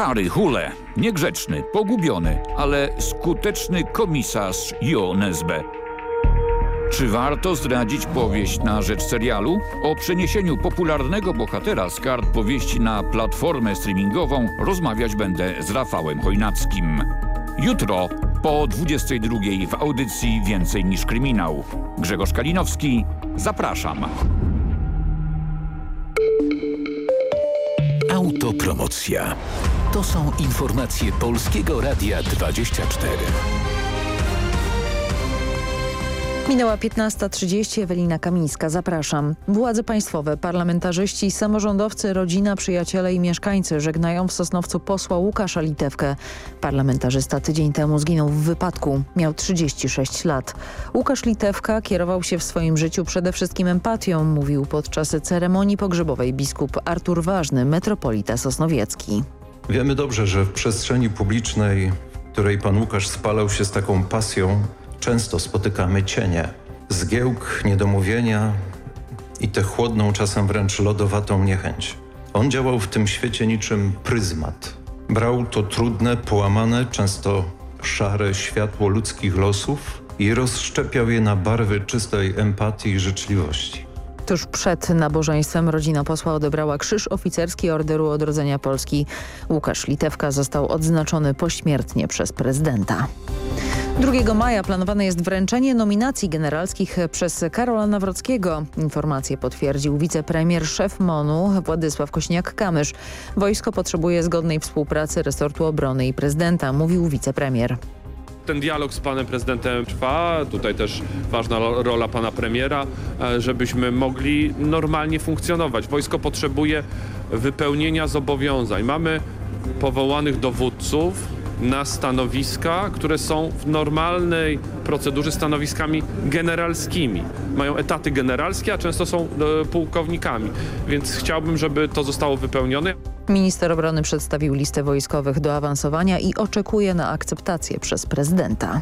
N: Harry Hule, niegrzeczny, pogubiony, ale skuteczny komisarz Jo Nesbe. Czy warto zdradzić powieść na rzecz serialu? O przeniesieniu popularnego bohatera z kart powieści na platformę streamingową rozmawiać będę z Rafałem Chojnackim. Jutro po 22 w audycji Więcej niż kryminał. Grzegorz Kalinowski, zapraszam.
A: Autopromocja. To są informacje Polskiego Radia 24.
B: Minęła 15.30, Ewelina Kamińska, zapraszam. Władze państwowe, parlamentarzyści, samorządowcy, rodzina, przyjaciele i mieszkańcy żegnają w Sosnowcu posła Łukasza Litewkę. Parlamentarzysta tydzień temu zginął w wypadku. Miał 36 lat. Łukasz Litewka kierował się w swoim życiu przede wszystkim empatią, mówił podczas ceremonii pogrzebowej biskup Artur Ważny, metropolita sosnowiecki.
E: Wiemy dobrze, że w przestrzeni publicznej, w której pan Łukasz spalał się z taką pasją, często spotykamy cienie, zgiełk, niedomówienia i tę chłodną, czasem wręcz lodowatą niechęć. On działał w tym świecie niczym pryzmat. Brał to trudne, połamane, często szare światło ludzkich losów i rozszczepiał je na barwy czystej empatii i życzliwości.
B: Tuż przed nabożeństwem rodzina posła odebrała Krzyż Oficerski Orderu Odrodzenia Polski. Łukasz Litewka został odznaczony pośmiertnie przez prezydenta. 2 maja planowane jest wręczenie nominacji generalskich przez Karola Nawrockiego. Informację potwierdził wicepremier szef MONU Władysław Kośniak-Kamysz. Wojsko potrzebuje zgodnej współpracy resortu obrony i prezydenta, mówił wicepremier
O: ten dialog z panem prezydentem trwa. Tutaj też ważna rola pana premiera, żebyśmy mogli normalnie funkcjonować. Wojsko potrzebuje wypełnienia zobowiązań. Mamy powołanych dowódców, na stanowiska, które są w normalnej procedurze stanowiskami generalskimi. Mają etaty generalskie, a często są e, pułkownikami, więc chciałbym, żeby to zostało wypełnione.
B: Minister obrony przedstawił listę wojskowych do awansowania i oczekuje na akceptację przez prezydenta.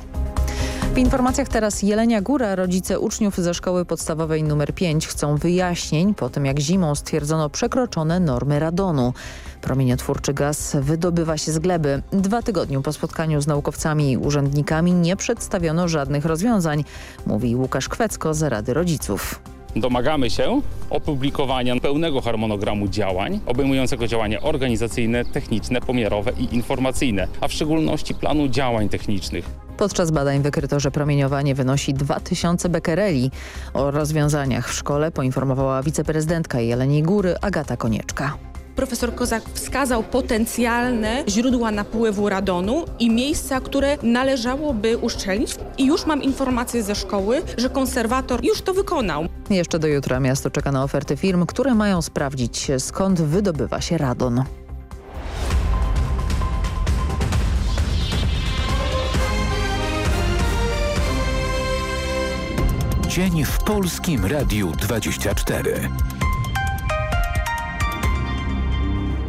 B: W informacjach teraz Jelenia Góra, rodzice uczniów ze szkoły podstawowej nr 5 chcą wyjaśnień po tym jak zimą stwierdzono przekroczone normy radonu. Promieniotwórczy gaz wydobywa się z gleby. Dwa tygodnie po spotkaniu z naukowcami i urzędnikami nie przedstawiono żadnych rozwiązań, mówi Łukasz Kwecko z Rady Rodziców.
P: Domagamy się opublikowania pełnego harmonogramu działań, obejmującego działania organizacyjne, techniczne, pomiarowe i informacyjne, a w szczególności planu działań technicznych.
B: Podczas badań wykryto, że promieniowanie wynosi 2000 bekereli. O rozwiązaniach w szkole poinformowała wiceprezydentka Jeleniej Góry Agata Konieczka.
Q: Profesor Kozak wskazał potencjalne źródła napływu radonu i miejsca, które należałoby uszczelnić. I już mam informację ze szkoły, że konserwator już to wykonał.
B: Jeszcze do jutra miasto czeka na oferty firm, które mają sprawdzić skąd wydobywa się radon.
A: Dzień w Polskim Radiu 24.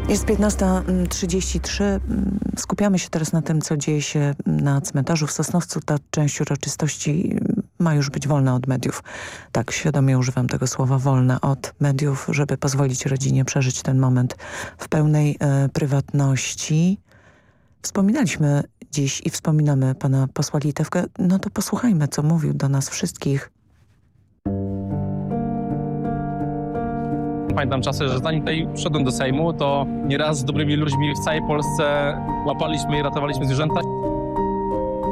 L: Jest 15.33. Skupiamy się teraz na tym, co dzieje się na cmentarzu w Sosnowcu. Ta część uroczystości ma już być wolna od mediów. Tak, świadomie używam tego słowa wolna od mediów, żeby pozwolić rodzinie przeżyć ten moment w pełnej e, prywatności. Wspominaliśmy dziś i wspominamy pana posła Litewkę. No to posłuchajmy, co mówił do nas wszystkich
R: Pamiętam czasy, że zanim tutaj wszedłem do Sejmu, to nieraz z dobrymi ludźmi w całej Polsce łapaliśmy i ratowaliśmy zwierzęta.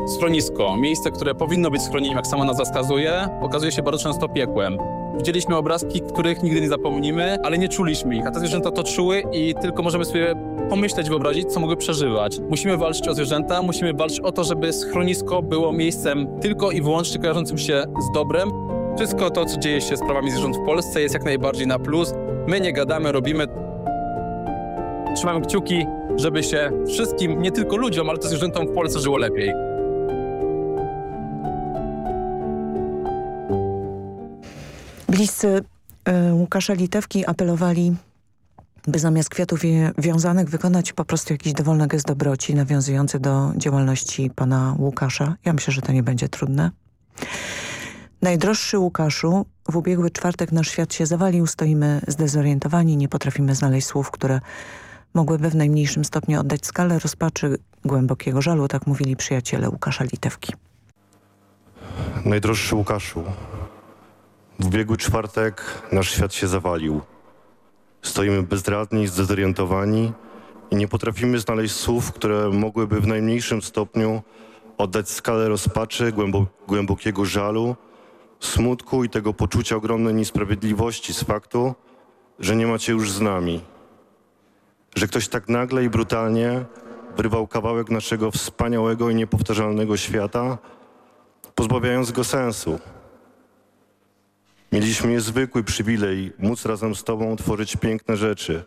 R: Schronisko, miejsce, które powinno być schronieniem, jak sama nazwa wskazuje, okazuje się bardzo często piekłem. Widzieliśmy obrazki, których nigdy nie zapomnimy, ale nie czuliśmy ich, a te zwierzęta to czuły i tylko możemy sobie pomyśleć, wyobrazić, co mogły przeżywać. Musimy walczyć o zwierzęta, musimy walczyć o to, żeby schronisko było miejscem tylko i wyłącznie kojarzącym się z dobrem. Wszystko to, co dzieje się z prawami zwierząt w Polsce jest jak najbardziej na plus. My nie gadamy, robimy. Trzymamy kciuki, żeby się wszystkim, nie tylko ludziom, ale też zwierzętom w Polsce żyło lepiej.
L: Bliscy y, Łukasza Litewki apelowali, by zamiast kwiatów wiązanych wykonać po prostu jakiś dowolny gest dobroci nawiązujący do działalności pana Łukasza. Ja myślę, że to nie będzie trudne. Najdroższy Łukaszu, w ubiegły czwartek nasz świat się zawalił, stoimy zdezorientowani, nie potrafimy znaleźć słów, które mogłyby w najmniejszym stopniu oddać skalę rozpaczy głębokiego żalu, tak mówili przyjaciele Łukasza Litewki.
S: Najdroższy Łukaszu, w ubiegły czwartek nasz świat się zawalił. Stoimy bezradni, zdezorientowani i nie potrafimy znaleźć słów, które mogłyby w najmniejszym stopniu oddać skalę rozpaczy, głębokiego żalu, smutku i tego poczucia ogromnej niesprawiedliwości z faktu, że nie macie już z nami. Że ktoś tak nagle i brutalnie wyrwał kawałek naszego wspaniałego i niepowtarzalnego świata, pozbawiając go sensu. Mieliśmy niezwykły przywilej móc razem z Tobą tworzyć piękne rzeczy,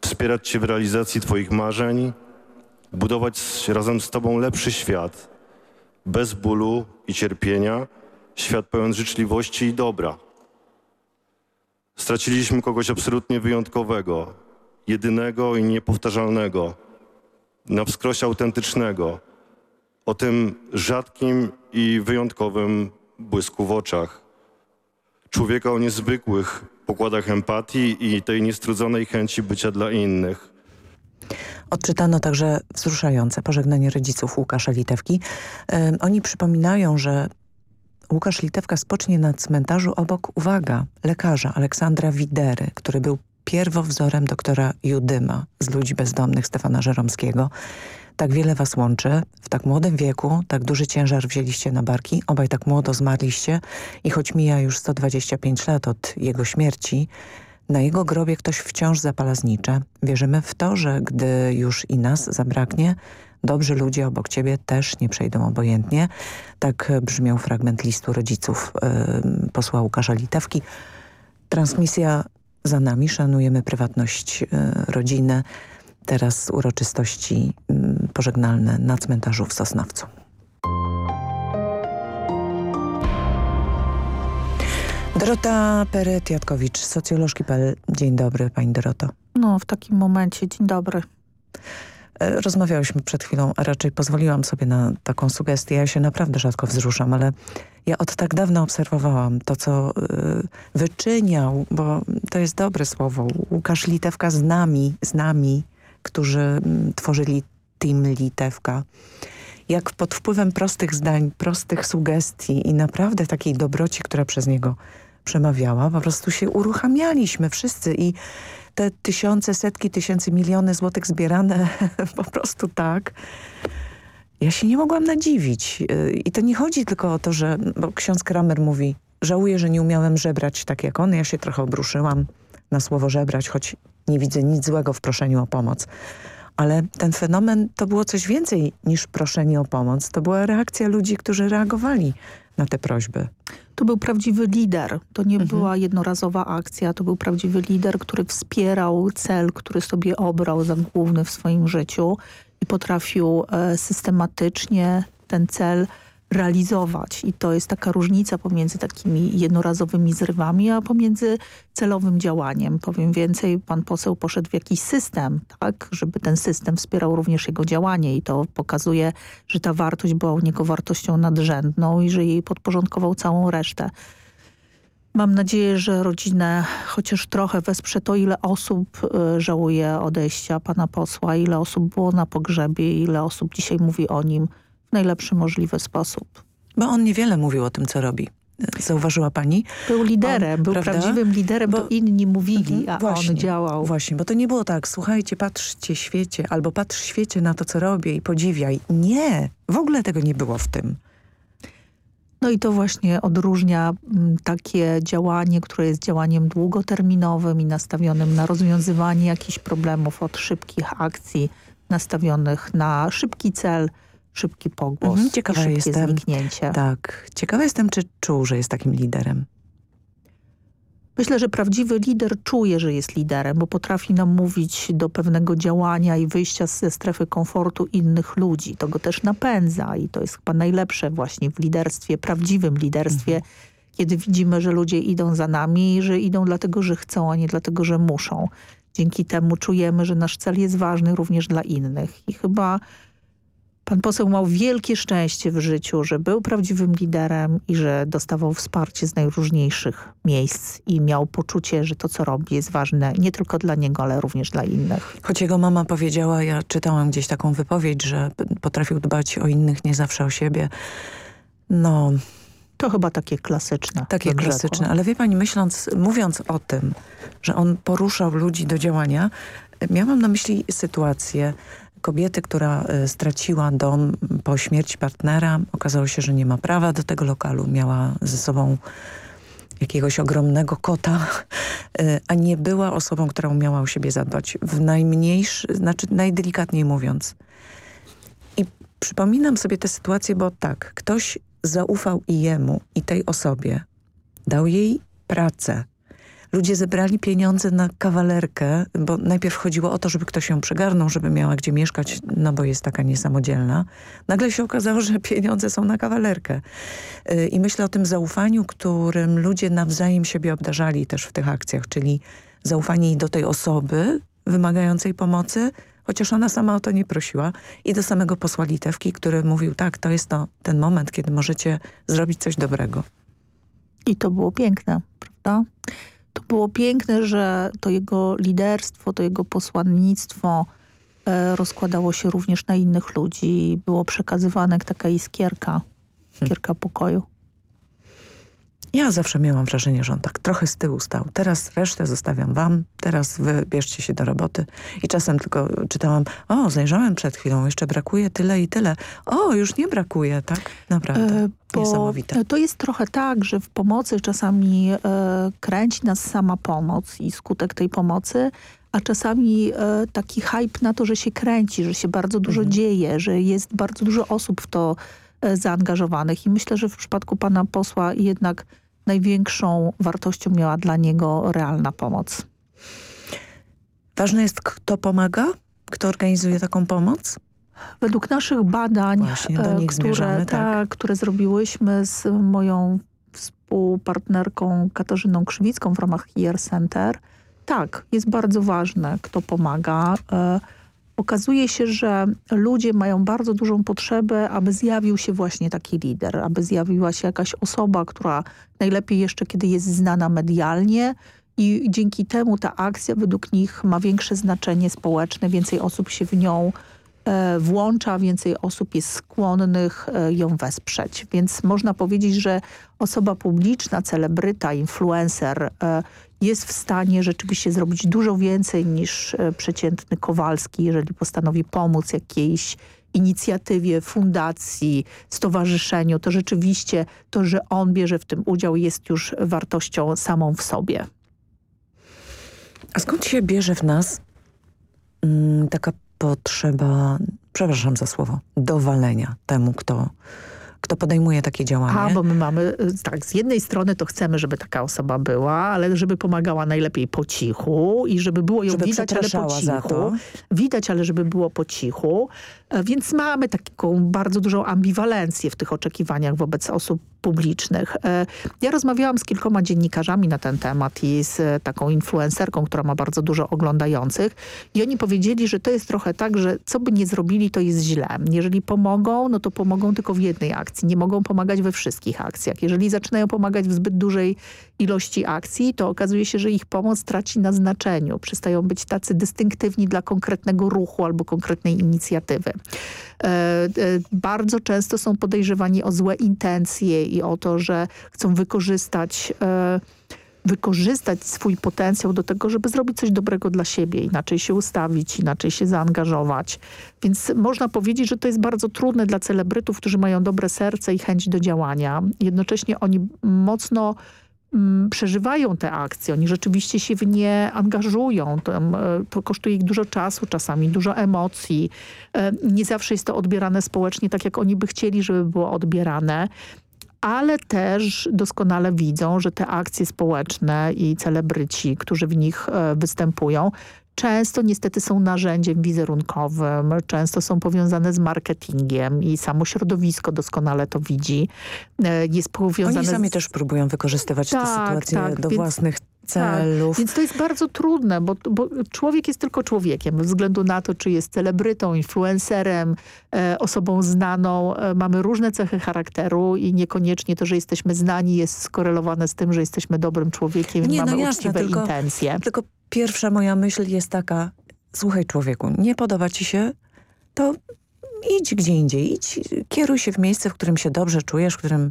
S: wspierać Cię w realizacji Twoich marzeń, budować razem z Tobą lepszy świat, bez bólu i cierpienia, świat pełen życzliwości i dobra. Straciliśmy kogoś absolutnie wyjątkowego, jedynego i niepowtarzalnego, na wskroś autentycznego, o tym rzadkim i wyjątkowym błysku w oczach. Człowieka o niezwykłych pokładach empatii i tej niestrudzonej chęci bycia dla innych.
L: Odczytano także wzruszające pożegnanie rodziców Łukasza Litewki. Oni przypominają, że Łukasz Litewka spocznie na cmentarzu obok, uwaga, lekarza Aleksandra Widery, który był pierwowzorem doktora Judyma z Ludzi Bezdomnych Stefana Żeromskiego. Tak wiele was łączy. W tak młodym wieku tak duży ciężar wzięliście na barki. Obaj tak młodo zmarliście i choć mija już 125 lat od jego śmierci, na jego grobie ktoś wciąż zapala znicze. Wierzymy w to, że gdy już i nas zabraknie, dobrzy ludzie obok ciebie też nie przejdą obojętnie. Tak brzmiał fragment listu rodziców posła Łukasza Litewki. Transmisja za nami, szanujemy prywatność yy, rodziny. Teraz uroczystości pożegnalne na cmentarzu w Sosnawcu. Dorota Peretiatkowicz, socjolożki.pl. Dzień dobry, pani Doroto.
T: No, w takim momencie, dzień dobry.
L: E, rozmawiałyśmy przed chwilą, a raczej pozwoliłam sobie na taką sugestię. Ja się naprawdę rzadko wzruszam, ale ja od tak dawna obserwowałam to, co y, wyczyniał, bo to jest dobre słowo, Łukasz Litewka z nami, z nami, którzy y, tworzyli Team Litewka. Jak pod wpływem prostych zdań, prostych sugestii i naprawdę takiej dobroci, która przez niego przemawiała, po prostu się uruchamialiśmy wszyscy i te tysiące, setki tysięcy, miliony złotych zbierane po prostu tak. Ja się nie mogłam nadziwić. I to nie chodzi tylko o to, że bo ksiądz Kramer mówi, żałuję, że nie umiałem żebrać tak jak on. Ja się trochę obruszyłam na słowo żebrać, choć nie widzę nic złego w proszeniu o pomoc. Ale ten fenomen to było coś więcej niż proszenie o pomoc. To była reakcja ludzi, którzy reagowali na te prośby.
T: To był prawdziwy lider. To nie mhm. była jednorazowa akcja. To był prawdziwy lider, który wspierał cel, który sobie obrał za główny w swoim życiu i potrafił e, systematycznie ten cel realizować. I to jest taka różnica pomiędzy takimi jednorazowymi zrywami, a pomiędzy celowym działaniem. Powiem więcej, pan poseł poszedł w jakiś system, tak, żeby ten system wspierał również jego działanie i to pokazuje, że ta wartość była u niego wartością nadrzędną i że jej podporządkował całą resztę. Mam nadzieję, że rodzinę chociaż trochę wesprze to, ile osób y, żałuje odejścia pana posła, ile osób było na pogrzebie, ile osób dzisiaj mówi o nim w najlepszy możliwy sposób.
L: Bo on niewiele mówił o tym, co robi. Zauważyła pani?
T: Był liderem, on, był prawda? prawdziwym liderem, bo inni mówili, mhm, a właśnie, on działał.
L: Właśnie, bo to nie było tak, słuchajcie, patrzcie świecie, albo patrz świecie na to, co robię i podziwiaj. Nie, w ogóle tego nie było w tym.
T: No i to właśnie odróżnia mm, takie działanie, które jest działaniem długoterminowym i nastawionym na rozwiązywanie jakichś problemów od szybkich akcji nastawionych na szybki cel, szybki pogłos mhm, ciekawa i jestem, zniknięcie.
L: Tak. Ciekawa jestem, czy czuł, że jest takim liderem.
T: Myślę, że prawdziwy lider czuje, że jest liderem, bo potrafi nam mówić do pewnego działania i wyjścia ze strefy komfortu innych ludzi. To go też napędza i to jest chyba najlepsze właśnie w liderstwie, prawdziwym liderstwie, mhm. kiedy widzimy, że ludzie idą za nami i że idą dlatego, że chcą, a nie dlatego, że muszą. Dzięki temu czujemy, że nasz cel jest ważny również dla innych i chyba Pan poseł miał wielkie szczęście w życiu, że był prawdziwym liderem i że dostawał wsparcie z najróżniejszych miejsc i miał poczucie, że to, co robi jest ważne nie tylko dla niego, ale również dla innych.
L: Choć jego mama powiedziała, ja czytałam gdzieś taką wypowiedź, że potrafił dbać o innych, nie zawsze o siebie. No...
T: To chyba takie klasyczne.
L: Takie klasyczne, ale wie pani, myśląc, mówiąc o tym, że on poruszał ludzi do działania, miałam na myśli sytuację, kobiety, która e, straciła dom po śmierci partnera. Okazało się, że nie ma prawa do tego lokalu. Miała ze sobą jakiegoś ogromnego kota, e, a nie była osobą, która umiała o siebie zadbać. W najmniejszy, znaczy najdelikatniej mówiąc. I przypominam sobie tę sytuację, bo tak, ktoś zaufał i jemu, i tej osobie. Dał jej pracę, ludzie zebrali pieniądze na kawalerkę, bo najpierw chodziło o to, żeby ktoś ją przegarnął, żeby miała gdzie mieszkać, no bo jest taka niesamodzielna. Nagle się okazało, że pieniądze są na kawalerkę. Y, I myślę o tym zaufaniu, którym ludzie nawzajem siebie obdarzali też w tych akcjach, czyli zaufanie do tej osoby wymagającej pomocy, chociaż ona sama o to nie prosiła i do samego posła Litewki, który mówił, tak, to jest to, ten moment, kiedy możecie zrobić coś dobrego.
T: I to było piękne, prawda? To było piękne, że to jego liderstwo, to jego posłannictwo e, rozkładało się również na innych ludzi. Było przekazywane jak taka iskierka, iskierka pokoju.
L: Ja zawsze miałam wrażenie, że on tak trochę z tyłu stał. Teraz resztę zostawiam wam, teraz wy bierzcie się do roboty. I czasem tylko czytałam, o, zajrzałem przed chwilą, jeszcze brakuje tyle i tyle. O, już nie brakuje, tak? Naprawdę, e, niesamowite.
T: To jest trochę tak, że w pomocy czasami e, kręci nas sama pomoc i skutek tej pomocy, a czasami e, taki hype na to, że się kręci, że się bardzo dużo mhm. dzieje, że jest bardzo dużo osób w to E, zaangażowanych i myślę, że w przypadku pana posła jednak największą wartością miała dla niego realna pomoc.
L: Ważne jest, kto pomaga? Kto organizuje taką pomoc?
T: Według naszych badań, Właśnie, e, które, tak. które zrobiłyśmy z moją współpartnerką Katarzyną Krzywicką w ramach IR Center, tak, jest bardzo ważne, kto pomaga. E, okazuje się, że ludzie mają bardzo dużą potrzebę, aby zjawił się właśnie taki lider, aby zjawiła się jakaś osoba, która najlepiej jeszcze, kiedy jest znana medialnie i dzięki temu ta akcja według nich ma większe znaczenie społeczne, więcej osób się w nią e, włącza, więcej osób jest skłonnych e, ją wesprzeć. Więc można powiedzieć, że osoba publiczna, celebryta, influencer e, jest w stanie rzeczywiście zrobić dużo więcej niż e, przeciętny Kowalski, jeżeli postanowi pomóc jakiejś inicjatywie, fundacji, stowarzyszeniu, to rzeczywiście to, że on bierze w tym udział jest już wartością samą w sobie.
L: A skąd się bierze w nas mm, taka potrzeba, przepraszam za słowo, dowalenia temu, kto kto podejmuje takie działanie.
T: A, bo my mamy, y, tak, z jednej strony to chcemy, żeby taka osoba była, ale żeby pomagała najlepiej po cichu i żeby było ją
L: żeby
T: widać, ale po cichu. Widać, ale żeby było po cichu. E, więc mamy taką bardzo dużą ambiwalencję w tych oczekiwaniach wobec osób publicznych. E, ja rozmawiałam z kilkoma dziennikarzami na ten temat i z e, taką influencerką, która ma bardzo dużo oglądających i oni powiedzieli, że to jest trochę tak, że co by nie zrobili, to jest źle. Jeżeli pomogą, no to pomogą tylko w jednej akcji. Nie mogą pomagać we wszystkich akcjach. Jeżeli zaczynają pomagać w zbyt dużej ilości akcji, to okazuje się, że ich pomoc traci na znaczeniu. Przestają być tacy dystynktywni dla konkretnego ruchu albo konkretnej inicjatywy. Bardzo często są podejrzewani o złe intencje i o to, że chcą wykorzystać wykorzystać swój potencjał do tego, żeby zrobić coś dobrego dla siebie, inaczej się ustawić, inaczej się zaangażować. Więc można powiedzieć, że to jest bardzo trudne dla celebrytów, którzy mają dobre serce i chęć do działania. Jednocześnie oni mocno przeżywają te akcje, oni rzeczywiście się w nie angażują. To, to, kosztuje ich dużo czasu, czasami dużo emocji. E, nie zawsze jest to odbierane społecznie tak, jak oni by chcieli, żeby było odbierane ale też doskonale widzą, że te akcje społeczne i celebryci, którzy w nich e, występują, często niestety są narzędziem wizerunkowym, często są powiązane z marketingiem i samo środowisko doskonale to widzi. E, jest powiązane
L: Oni sami
T: z...
L: też próbują wykorzystywać tak, tę sytuację tak, do więc... własnych celów.
T: Tak, więc to jest bardzo trudne, bo, bo, człowiek jest tylko człowiekiem, bez względu na to, czy jest celebrytą, influencerem, e, osobą znaną. E, mamy różne cechy charakteru i niekoniecznie to, że jesteśmy znani jest skorelowane z tym, że jesteśmy dobrym człowiekiem i mamy no jasne, uczciwe tylko, intencje.
L: Tylko pierwsza moja myśl jest taka, słuchaj człowieku, nie podoba ci się, to idź gdzie indziej, idź, kieruj się w miejsce, w którym się dobrze czujesz, w którym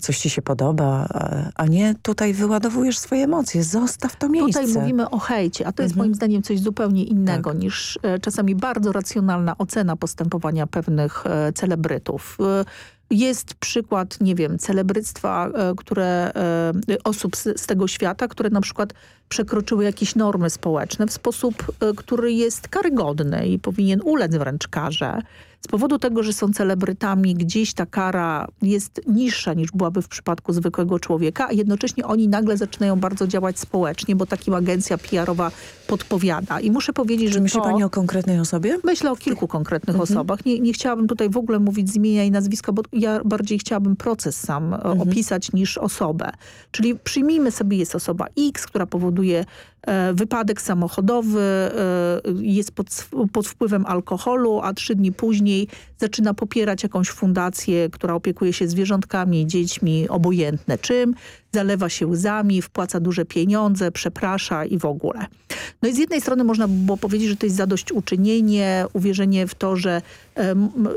L: coś ci się podoba, a nie tutaj wyładowujesz swoje emocje. Zostaw to miejsce.
T: Tutaj mówimy o hejcie, a to jest mhm. moim zdaniem coś zupełnie innego tak. niż e, czasami bardzo racjonalna ocena postępowania pewnych e, celebrytów. E, jest przykład, nie wiem, celebryctwa, które, osób z, z, tego świata, które na przykład przekroczyły jakieś normy społeczne w sposób, który jest karygodny i powinien ulec wręcz karze. Z powodu tego, że są celebrytami, gdzieś ta kara jest niższa niż byłaby w przypadku zwykłego człowieka, a jednocześnie oni nagle zaczynają bardzo działać społecznie, bo takim agencja PR-owa podpowiada. I muszę powiedzieć,
L: Czy
T: że
L: myśli
T: to...
L: pani o konkretnej osobie?
T: Myślę o kilku konkretnych mhm. osobach. Nie, nie chciałabym tutaj w ogóle mówić z imienia i nazwiska, bo ja bardziej chciałabym proces sam e, mhm. opisać niż osobę. Czyli przyjmijmy sobie, jest osoba X, która powoduje wypadek samochodowy, e, jest pod, pod wpływem alkoholu, a trzy dni później zaczyna popierać jakąś fundację, która opiekuje się zwierzątkami, dziećmi, obojętne czym, zalewa się łzami, wpłaca duże pieniądze, przeprasza i w ogóle. No i z jednej strony można by było powiedzieć, że to jest zadośćuczynienie, uwierzenie w to, że,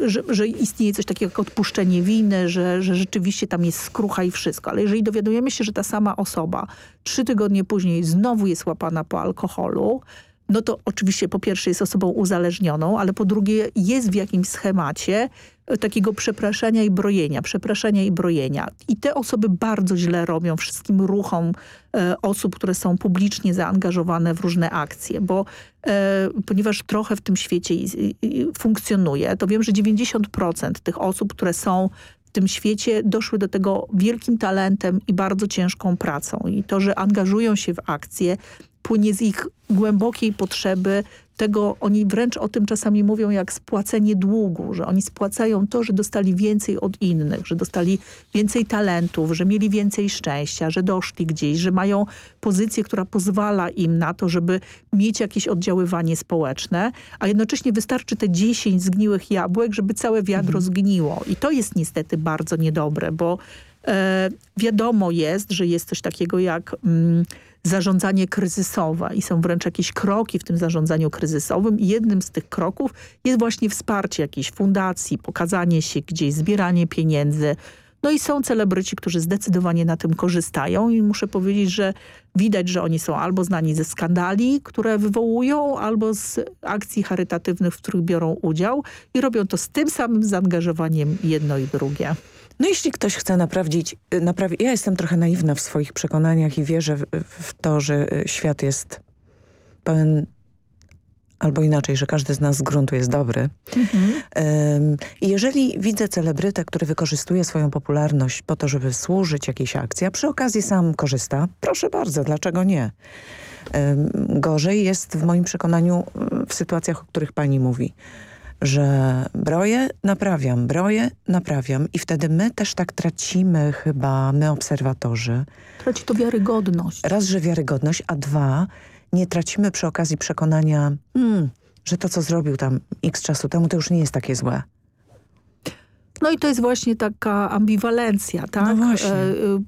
T: że, że, istnieje coś takiego jak odpuszczenie winy, że, że rzeczywiście tam jest skrucha i wszystko. Ale jeżeli dowiadujemy się, że ta sama osoba trzy tygodnie później znowu jest łapana po alkoholu, no to oczywiście po pierwsze jest osobą uzależnioną, ale po drugie jest w jakimś schemacie e, takiego przepraszania i brojenia, przepraszania i brojenia. I te osoby bardzo źle robią wszystkim ruchom e, osób, które są publicznie zaangażowane w różne akcje, bo e, ponieważ trochę w tym świecie i, i, funkcjonuje, to wiem, że 90% tych osób, które są w tym świecie doszły do tego wielkim talentem i bardzo ciężką pracą. I to, że angażują się w akcje, płynie z ich głębokiej potrzeby tego, oni wręcz o tym czasami mówią jak spłacenie długu, że oni spłacają to, że dostali więcej od innych, że dostali więcej talentów, że mieli więcej szczęścia, że doszli gdzieś, że mają pozycję, która pozwala im na to, żeby mieć jakieś oddziaływanie społeczne, a jednocześnie wystarczy te 10 zgniłych jabłek, żeby całe wiadro mhm. zgniło. I to jest niestety bardzo niedobre, bo e, wiadomo jest, że jest coś takiego jak... Mm, zarządzanie kryzysowe i są wręcz jakieś kroki w tym zarządzaniu kryzysowym i jednym z tych kroków jest właśnie wsparcie jakiejś fundacji, pokazanie się gdzieś, zbieranie pieniędzy. No i są celebryci, którzy zdecydowanie na tym korzystają i muszę powiedzieć, że widać, że oni są albo znani ze skandali, które wywołują, albo z akcji charytatywnych, w których biorą udział i robią to z tym samym zaangażowaniem jedno i drugie.
L: No jeśli ktoś chce naprawić, y, naprawić, ja jestem trochę naiwna w swoich przekonaniach i wierzę w, w to, że y, świat jest pełen albo inaczej, że każdy z nas z gruntu jest dobry. Mhm. I jeżeli widzę celebrytę, który wykorzystuje swoją popularność po to, żeby służyć jakiejś akcji, a przy okazji sam korzysta, proszę bardzo, dlaczego nie? Gorzej jest w moim przekonaniu w sytuacjach, o których pani mówi że broję, naprawiam, broję, naprawiam i wtedy my też tak tracimy chyba, my obserwatorzy.
T: Traci to wiarygodność.
L: Raz, że wiarygodność, a dwa, nie tracimy przy okazji przekonania, hmm, że to, co zrobił tam x czasu temu, to już nie jest takie złe.
T: No i to jest właśnie taka ambiwalencja, tak?
L: No właśnie.
T: E, e,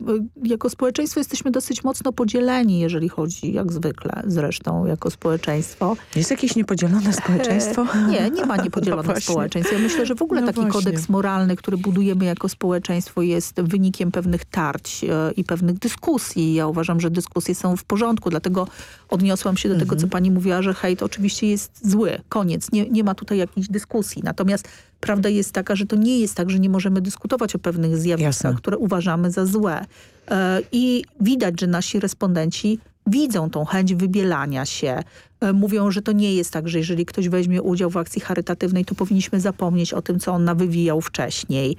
T: jako społeczeństwo jesteśmy dosyć mocno podzieleni, jeżeli chodzi, jak zwykle zresztą, jako społeczeństwo.
L: Jest jakieś niepodzielone społeczeństwo?
T: E, nie, nie ma
L: No
T: niepodielonych
L: właśnie.
T: społeczeństw. Ja myślę, że w ogóle
L: No
T: taki
L: właśnie.
T: kodeks moralny, który budujemy jako społeczeństwo jest wynikiem pewnych tarć i pewnych dyskusji. Ja uważam, że dyskusje są w porządku, dlatego odniosłam się do tego,
L: Mhm.
T: co pani mówiła, że hejt oczywiście jest zły. Koniec. Nie, nie ma tutaj jakiejś dyskusji. Natomiast prawda jest taka, że to nie jest tak, że nie możemy dyskutować o pewnych zjawiskach, które uważamy za złe. E, I widać, że nasi respondenci widzą tą chęć wybielania się. E, Mówią, że to nie jest tak, że jeżeli ktoś weźmie udział w akcji charytatywnej, to powinniśmy zapomnieć o tym, co on nawywijał wcześniej.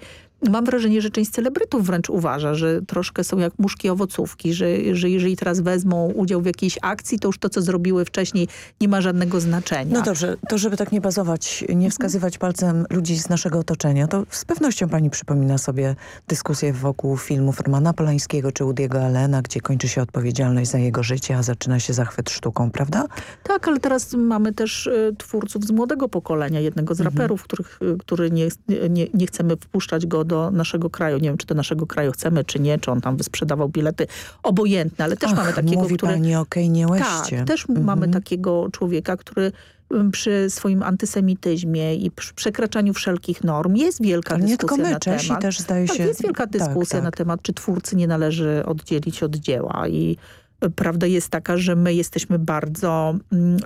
T: Mam wrażenie, że część celebrytów wręcz uważa, że troszkę są jak muszki owocówki, że, że jeżeli teraz wezmą udział w jakiejś akcji, to już to, co zrobiły wcześniej, nie ma żadnego znaczenia.
L: No dobrze, to żeby tak nie bazować, nie wskazywać palcem ludzi z naszego otoczenia, to z pewnością pani przypomina sobie dyskusję wokół filmów Romana Polańskiego czy Woody'ego Allena, gdzie kończy się odpowiedzialność za jego życie, a zaczyna się zachwyt sztuką, prawda?
T: Tak, ale teraz mamy też e, twórców z młodego pokolenia, jednego z
L: Mhm.
T: raperów, których, e, który nie, nie, nie chcemy wpuszczać go do naszego kraju. Nie wiem, czy do naszego kraju chcemy, czy nie, czy on tam wysprzedawał bilety. Obojętne, ale też mamy takiego,
L: mówi
T: który...
L: pani, okej, nie łeście.
T: Tak, też
L: Mhm.
T: mamy takiego człowieka, który przy swoim antysemityzmie i przy przekraczaniu wszelkich norm jest wielka
L: nie
T: dyskusja
L: tylko my,
T: na
L: Czesi
T: temat.
L: też zdaje
T: tak,
L: się-
T: jest wielka
L: tak,
T: dyskusja
L: tak.
T: na temat, czy twórcy nie należy oddzielić od dzieła i e, Prawda jest taka, że my jesteśmy bardzo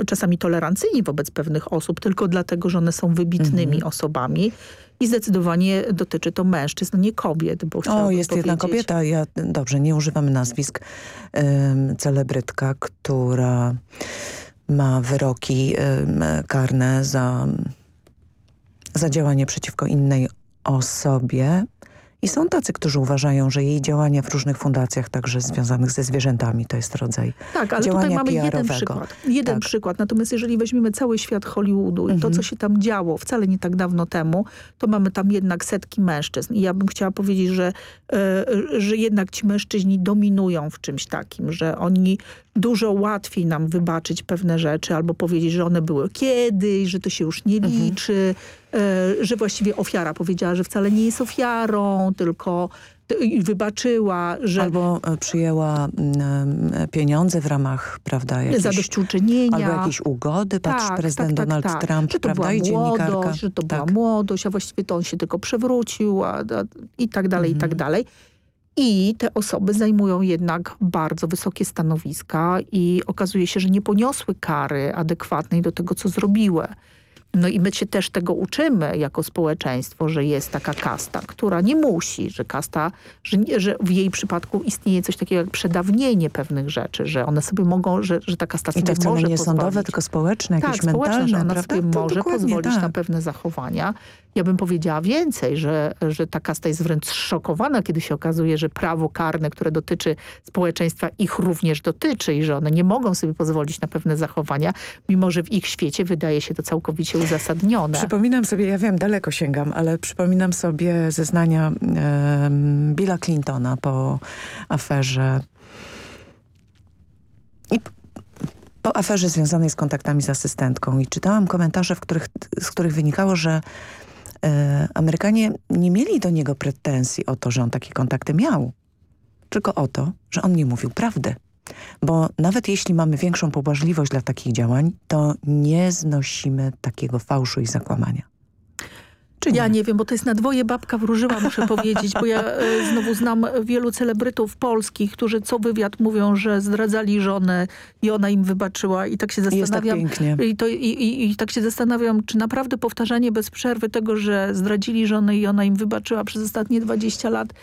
T: czasami tolerancyjni wobec pewnych osób, tylko dlatego, że one są wybitnymi
L: Mhm.
T: osobami. I zdecydowanie dotyczy to mężczyzn, nie kobiet. Bo
L: O, jest jedna
T: powiedzieć-
L: kobieta, ja, dobrze, nie używam nazwisk, ym, celebrytka, która ma wyroki ym, karne za, za działanie przeciwko innej osobie. I są tacy, którzy uważają, że jej działania w różnych fundacjach, także związanych ze zwierzętami, to jest rodzaj
T: Tak, ale tutaj mamy jeden przykład. Jeden
L: Tak.
T: przykład. Natomiast jeżeli weźmiemy cały świat Hollywoodu i to,
L: Mhm.
T: co się tam działo wcale nie tak dawno temu, to mamy tam jednak setki mężczyzn. I ja bym chciała powiedzieć, że, e, że jednak ci mężczyźni dominują w czymś takim, że oni dużo łatwiej nam wybaczyć pewne rzeczy albo powiedzieć, że one były kiedyś, że to się już nie
L: Mhm.
T: liczy, e, że właściwie ofiara powiedziała, że wcale nie jest ofiarą, tylko wybaczyła, że...
L: Albo e, przyjęła mm, e, pieniądze w ramach, prawda, jakiejś,
T: zadośćuczynienia.
L: albo jakiejś ugody, patrz,
T: Tak,
L: prezydent
T: tak, tak,
L: Donald
T: tak.
L: Trump,
T: że to
L: prawda,
T: była
L: i
T: młodość, że to była
L: Tak.
T: młodość, a właściwie to on się tylko przewrócił a, a, i tak dalej, i tak
L: Mhm.
T: dalej. I te osoby zajmują jednak bardzo wysokie stanowiska i okazuje się, że nie poniosły kary adekwatnej do tego, co zrobiły. No i my się też tego uczymy jako społeczeństwo, że jest taka kasta, która nie musi, że kasta, że, że w jej przypadku istnieje coś takiego jak przedawnienie pewnych rzeczy, że one sobie mogą, że, że ta kasta
L: I
T: sobie
L: to wcale
T: może
L: nie
T: pozwolić.
L: sądowe, tylko społeczne, jakieś
T: tak, społeczne,
L: mentalne,
T: że ona
L: prawda?
T: sobie
L: To
T: może pozwolić
L: tak.
T: na pewne zachowania. Ja bym powiedziała więcej, że, że ta kasta jest wręcz szokowana, kiedy się okazuje, że prawo karne, które dotyczy społeczeństwa, ich również dotyczy i że one nie mogą sobie pozwolić na pewne zachowania, mimo że w ich świecie wydaje się to całkowicie uzasadnione.
L: Przypominam sobie, ja wiem, daleko sięgam, ale przypominam sobie zeznania em, Billa Clintona po aferze i po aferze związanej z kontaktami z asystentką i czytałam komentarze, w których, z których wynikało, że e, Amerykanie nie mieli do niego pretensji o to, że on takie kontakty miał, tylko o to, że on nie mówił prawdy. Bo nawet jeśli mamy większą pobłażliwość dla takich działań, to nie znosimy takiego fałszu i zakłamania.
T: Ja nie wiem, bo to jest na dwoje babka wróżyła, muszę powiedzieć, bo ja e, znowu znam wielu celebrytów polskich, którzy co wywiad mówią, że zdradzali żonę i ona im wybaczyła i tak się
L: Jest tak
T: zastanawiam.
L: pięknie.
T: I, to, i, i, I tak się zastanawiam, czy naprawdę powtarzanie bez przerwy tego, że zdradzili żonę i ona im wybaczyła przez ostatnie 20 lat e,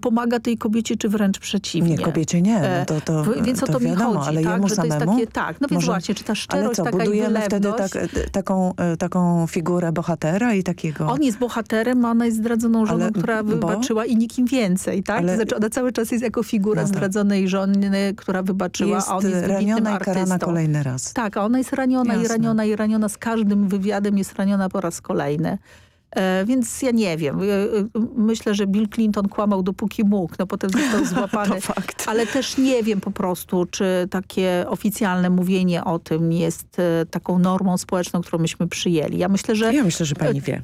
T: pomaga tej kobiecie, czy wręcz przeciwnie.
L: Nie, kobiecie nie, no
T: E,
L: to- to-
T: w- Więc o
L: to
T: to, mi
L: wiadomo,
T: chodzi,
L: ale
T: tak?
L: jemu
T: że to
L: samemu
T: takie, tak, no więc
L: może-
T: właśnie, czy ta
L: Ale
T: szczerość
L: co,
T: taka i
L: budujemy wtedy tak, e, taką, e, taką figurę bohatera i takiego...
T: On jest bohaterem, a ona jest zdradzoną żoną,
L: Ale-
T: która
L: bo?
T: wybaczyła i nikim więcej, tak?
L: Ale-
T: Znaczy ona cały czas jest jako figura
L: No tak.
T: zdradzonej żony, która wybaczyła,
L: jest
T: a on jest
L: raniona i
T: artystą.
L: karana kolejny raz.
T: Tak, a ona jest raniona i
L: Jasne.
T: raniona i raniona. Z każdym wywiadem jest raniona po raz kolejny. E, więc ja nie wiem. E, e, myślę, że Bill Clinton kłamał dopóki mógł, no potem został złapany. Ale też nie wiem po prostu, czy takie oficjalne mówienie o tym jest taką normą społeczną, którą myśmy przyjęli. Ja myślę, że...
L: Ja myślę, że pani wie.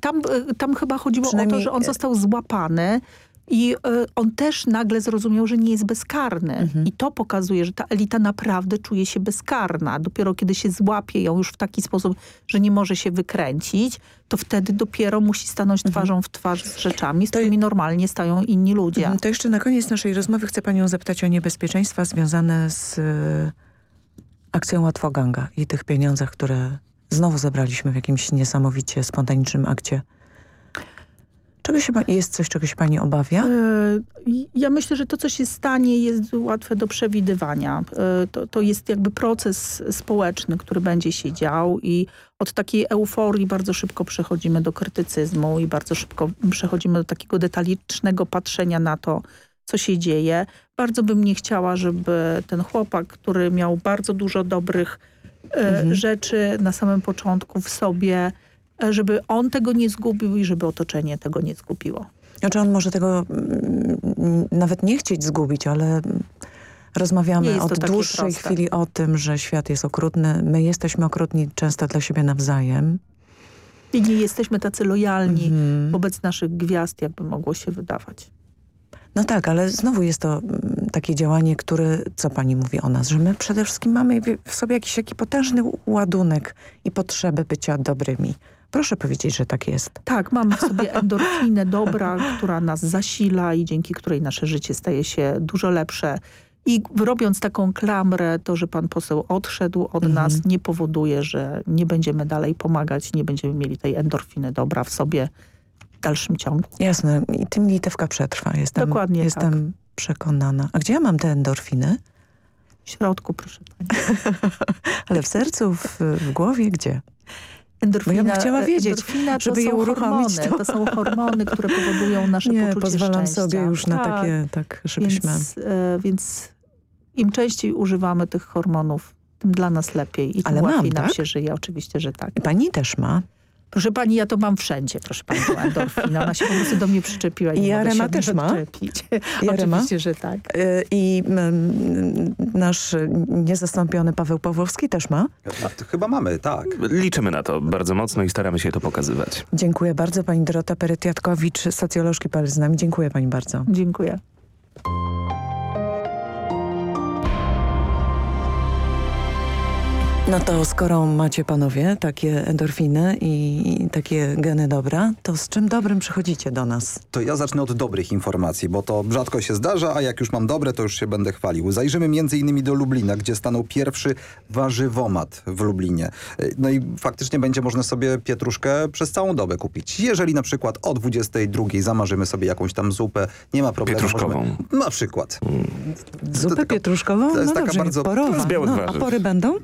T: Tam, tam chyba chodziło o to, że on został złapany i y, on też nagle zrozumiał, że nie jest bezkarny.
L: Mhm.
T: I to pokazuje, że ta elita naprawdę czuje się bezkarna. Dopiero kiedy się złapie ją już w taki sposób, że nie może się wykręcić, to wtedy dopiero musi stanąć
L: Mhm.
T: twarzą w twarz z rzeczami, z którymi normalnie stają inni ludzie.
L: Mhm, To jeszcze na koniec naszej rozmowy chcę panią zapytać o niebezpieczeństwa związane z y, akcją Łatwoganga i tych pieniądzach, które znowu zebraliśmy w jakimś niesamowicie spontanicznym akcie. Czego się, jest coś, czego się pani obawia?
T: E, Ja myślę, że to, co się stanie, jest łatwe do przewidywania. E, To, to jest jakby proces społeczny, który będzie się dział i od takiej euforii bardzo szybko przechodzimy do krytycyzmu i bardzo szybko przechodzimy do takiego detalicznego patrzenia na to, co się dzieje. Bardzo bym nie chciała, żeby ten chłopak, który miał bardzo dużo dobrych e, rzeczy na samym początku w sobie, żeby on tego nie zgubił i żeby otoczenie tego nie zgubiło.
L: Znaczy on może tego mm, nawet nie chcieć zgubić, ale mm, rozmawiamy od dłuższej
T: proste.
L: chwili o tym, że świat jest okrutny. My jesteśmy okrutni często dla siebie nawzajem.
T: I nie jesteśmy tacy lojalni wobec naszych gwiazd, jakby mogło się wydawać.
L: No tak, ale znowu jest to mm, takie działanie, które, co pani mówi o nas, że my przede wszystkim mamy w- sobie jakiś taki potężny ładunek i potrzebę bycia dobrymi. Proszę powiedzieć, że tak jest.
T: Tak, mamy w sobie endorfinę dobra, która nas zasila i dzięki której nasze życie staje się dużo lepsze. I robiąc taką klamrę, to, że pan poseł odszedł od nas, nie powoduje, że nie będziemy dalej pomagać, nie będziemy mieli tej endorfiny dobra w sobie w dalszym ciągu.
L: Jasne, i tym litewka przetrwa. Jestem,
T: Dokładnie
L: Jestem przekonana. A gdzie ja mam te endorfiny?
T: W środku, proszę pani.
L: Ale w sercu, w, w głowie, gdzie?
T: Endorfina,
L: Bo ja bym chciała wiedzieć,
T: endorfina to
L: żeby je uruchomić.
T: Hormony, to są hormony, które powodują nasze
L: Nie,
T: poczucie
L: pozwalam
T: szczęścia.
L: sobie już na
T: Tak.
L: takie, tak, żebyśmy...
T: Więc, e, więc im częściej używamy tych hormonów, tym dla nas lepiej i tym
L: Ale mam,
T: łatwiej nam
L: tak?
T: się żyje. Oczywiście, że tak.
L: Pani też ma.
T: Proszę pani, ja to mam wszędzie, proszę pani, tą endorfinę. Ona się po prostu do mnie przyczepiła i
L: I
T: niej
L: też ma? Jarema?
T: Oczywiście, że tak.
L: Y, I mm, nasz niezastąpiony Paweł Pawłowski też ma.
U: Chyba mamy, tak. Liczymy na to bardzo mocno i staramy się to pokazywać.
L: Dziękuję bardzo. Pani Dorota Perytiatkowicz, socjolożki.pl z nami. Dziękuję pani bardzo.
T: Dziękuję.
L: No to skoro macie panowie takie endorfiny i takie geny dobra, to z czym dobrym przychodzicie do nas?
V: To ja zacznę od dobrych informacji, bo to rzadko się zdarza, a jak już mam dobre, to już się będę chwalił. Zajrzymy między innymi do Lublina, gdzie stanął pierwszy warzywomat w Lublinie. No i faktycznie będzie można sobie pietruszkę przez całą dobę kupić. Jeżeli na przykład o 22 zamarzymy sobie jakąś tam zupę, nie ma problemu.
U: Pietruszkową.
V: Możemy, na przykład.
L: Zupę pietruszkową?
V: to jest
L: no
V: taka
L: dobrze,
V: bardzo-
L: porowa.
V: z białych
L: no, a pory będą?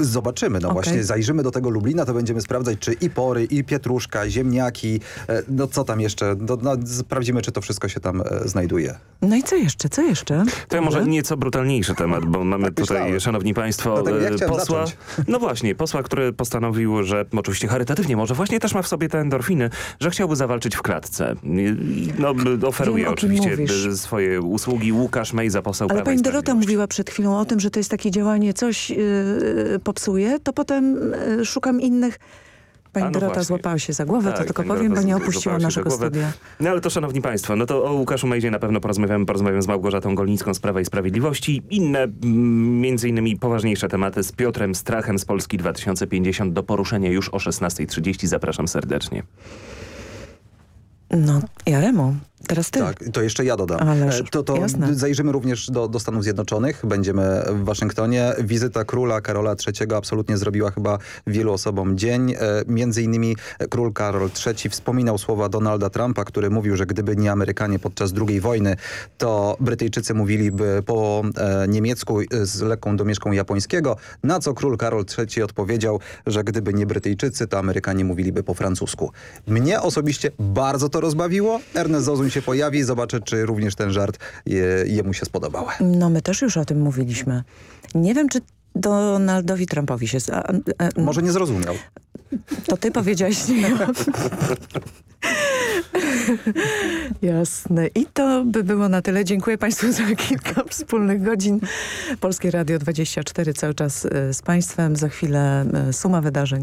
V: Zobaczymy, no
L: Okej.
V: właśnie zajrzymy do tego Lublina, to będziemy sprawdzać, czy i pory, i pietruszka, ziemniaki, e, no co tam jeszcze, no, no, sprawdzimy, czy to wszystko się tam e, znajduje.
L: No i co jeszcze? Co jeszcze?
U: To ja może nieco brutalniejszy temat, bo mamy tutaj,
V: myślałem.
U: szanowni państwo,
V: Dlatego ja
U: e, posła.
V: zacząć.
U: No właśnie, posła, który postanowił, że oczywiście charytatywnie, może właśnie też ma w sobie te endorfiny, że chciałby zawalczyć w klatce. No, oferuje
L: Wiem,
U: oczywiście
L: mówisz.
U: swoje usługi. Łukasz Mejza, poseł
L: Ale pani Dorota mówiła przed chwilą o tym, że to jest takie działanie, coś yy, popsuje, to potem yy, szukam innych. Pani
U: A no
L: Dorota
U: właśnie.
L: złapała się za głowę, to
U: Tak,
L: tylko
U: pani
L: powiem, bo nie opuściła naszego studia.
U: No ale to szanowni państwo, no to o Łukaszu Mejzie na pewno porozmawiamy, porozmawiam z Małgorzatą Golnicką z Prawa i Sprawiedliwości. Inne, mm, między innymi poważniejsze tematy z Piotrem Strachem z Polski 2050 do poruszenia już o 16.30. Zapraszam serdecznie.
L: No, Jaremo, teraz ty.
V: Tak, to jeszcze ja dodam.
L: Ależ,
V: E, to to
L: jasne.
V: zajrzymy również do, do Stanów Zjednoczonych. Będziemy w Waszyngtonie. Wizyta króla Karola III absolutnie zrobiła chyba wielu osobom dzień. E, między innymi król Karol III wspominał słowa Donalda Trumpa, który mówił, że gdyby nie Amerykanie podczas II wojny, to Brytyjczycy mówiliby po e, niemiecku z lekką domieszką japońskiego, na co król Karol III odpowiedział, że gdyby nie Brytyjczycy, to Amerykanie mówiliby po francusku. Mnie osobiście bardzo to rozbawiło. Ernest Zozuń się pojawi i zobaczę, czy również ten żart je, jemu się spodobał.
L: No my też już o tym mówiliśmy. Nie wiem, czy Donaldowi Trumpowi się... A, a,
V: Może nie zrozumiał.
L: To ty powiedziałeś nie ja. Jasne. I to by było na tyle. Dziękuję Państwu za kilka wspólnych godzin. Polskie Radio 24 cały czas e, z Państwem. Za chwilę e, suma wydarzeń.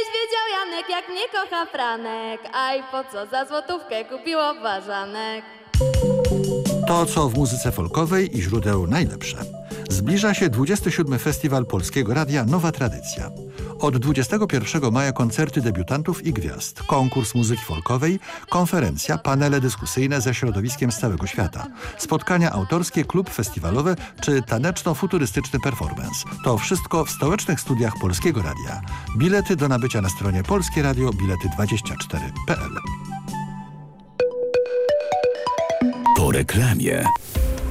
W: Żebyś wiedział Janek, jak mnie kocha Franek. A i po co za złotówkę kupiło ważanek
X: To, co w muzyce folkowej i źródeł najlepsze. Zbliża się 27. Festiwal Polskiego Radia Nowa Tradycja. Od 21 maja koncerty debiutantów i gwiazd, konkurs muzyki folkowej, konferencja, panele dyskusyjne ze środowiskiem z całego świata, spotkania autorskie, klub festiwalowe czy taneczno-futurystyczny performance. To wszystko w stołecznych studiach Polskiego Radia. Bilety do nabycia na stronie Polskie Radio bilety24.pl
A: Po reklamie.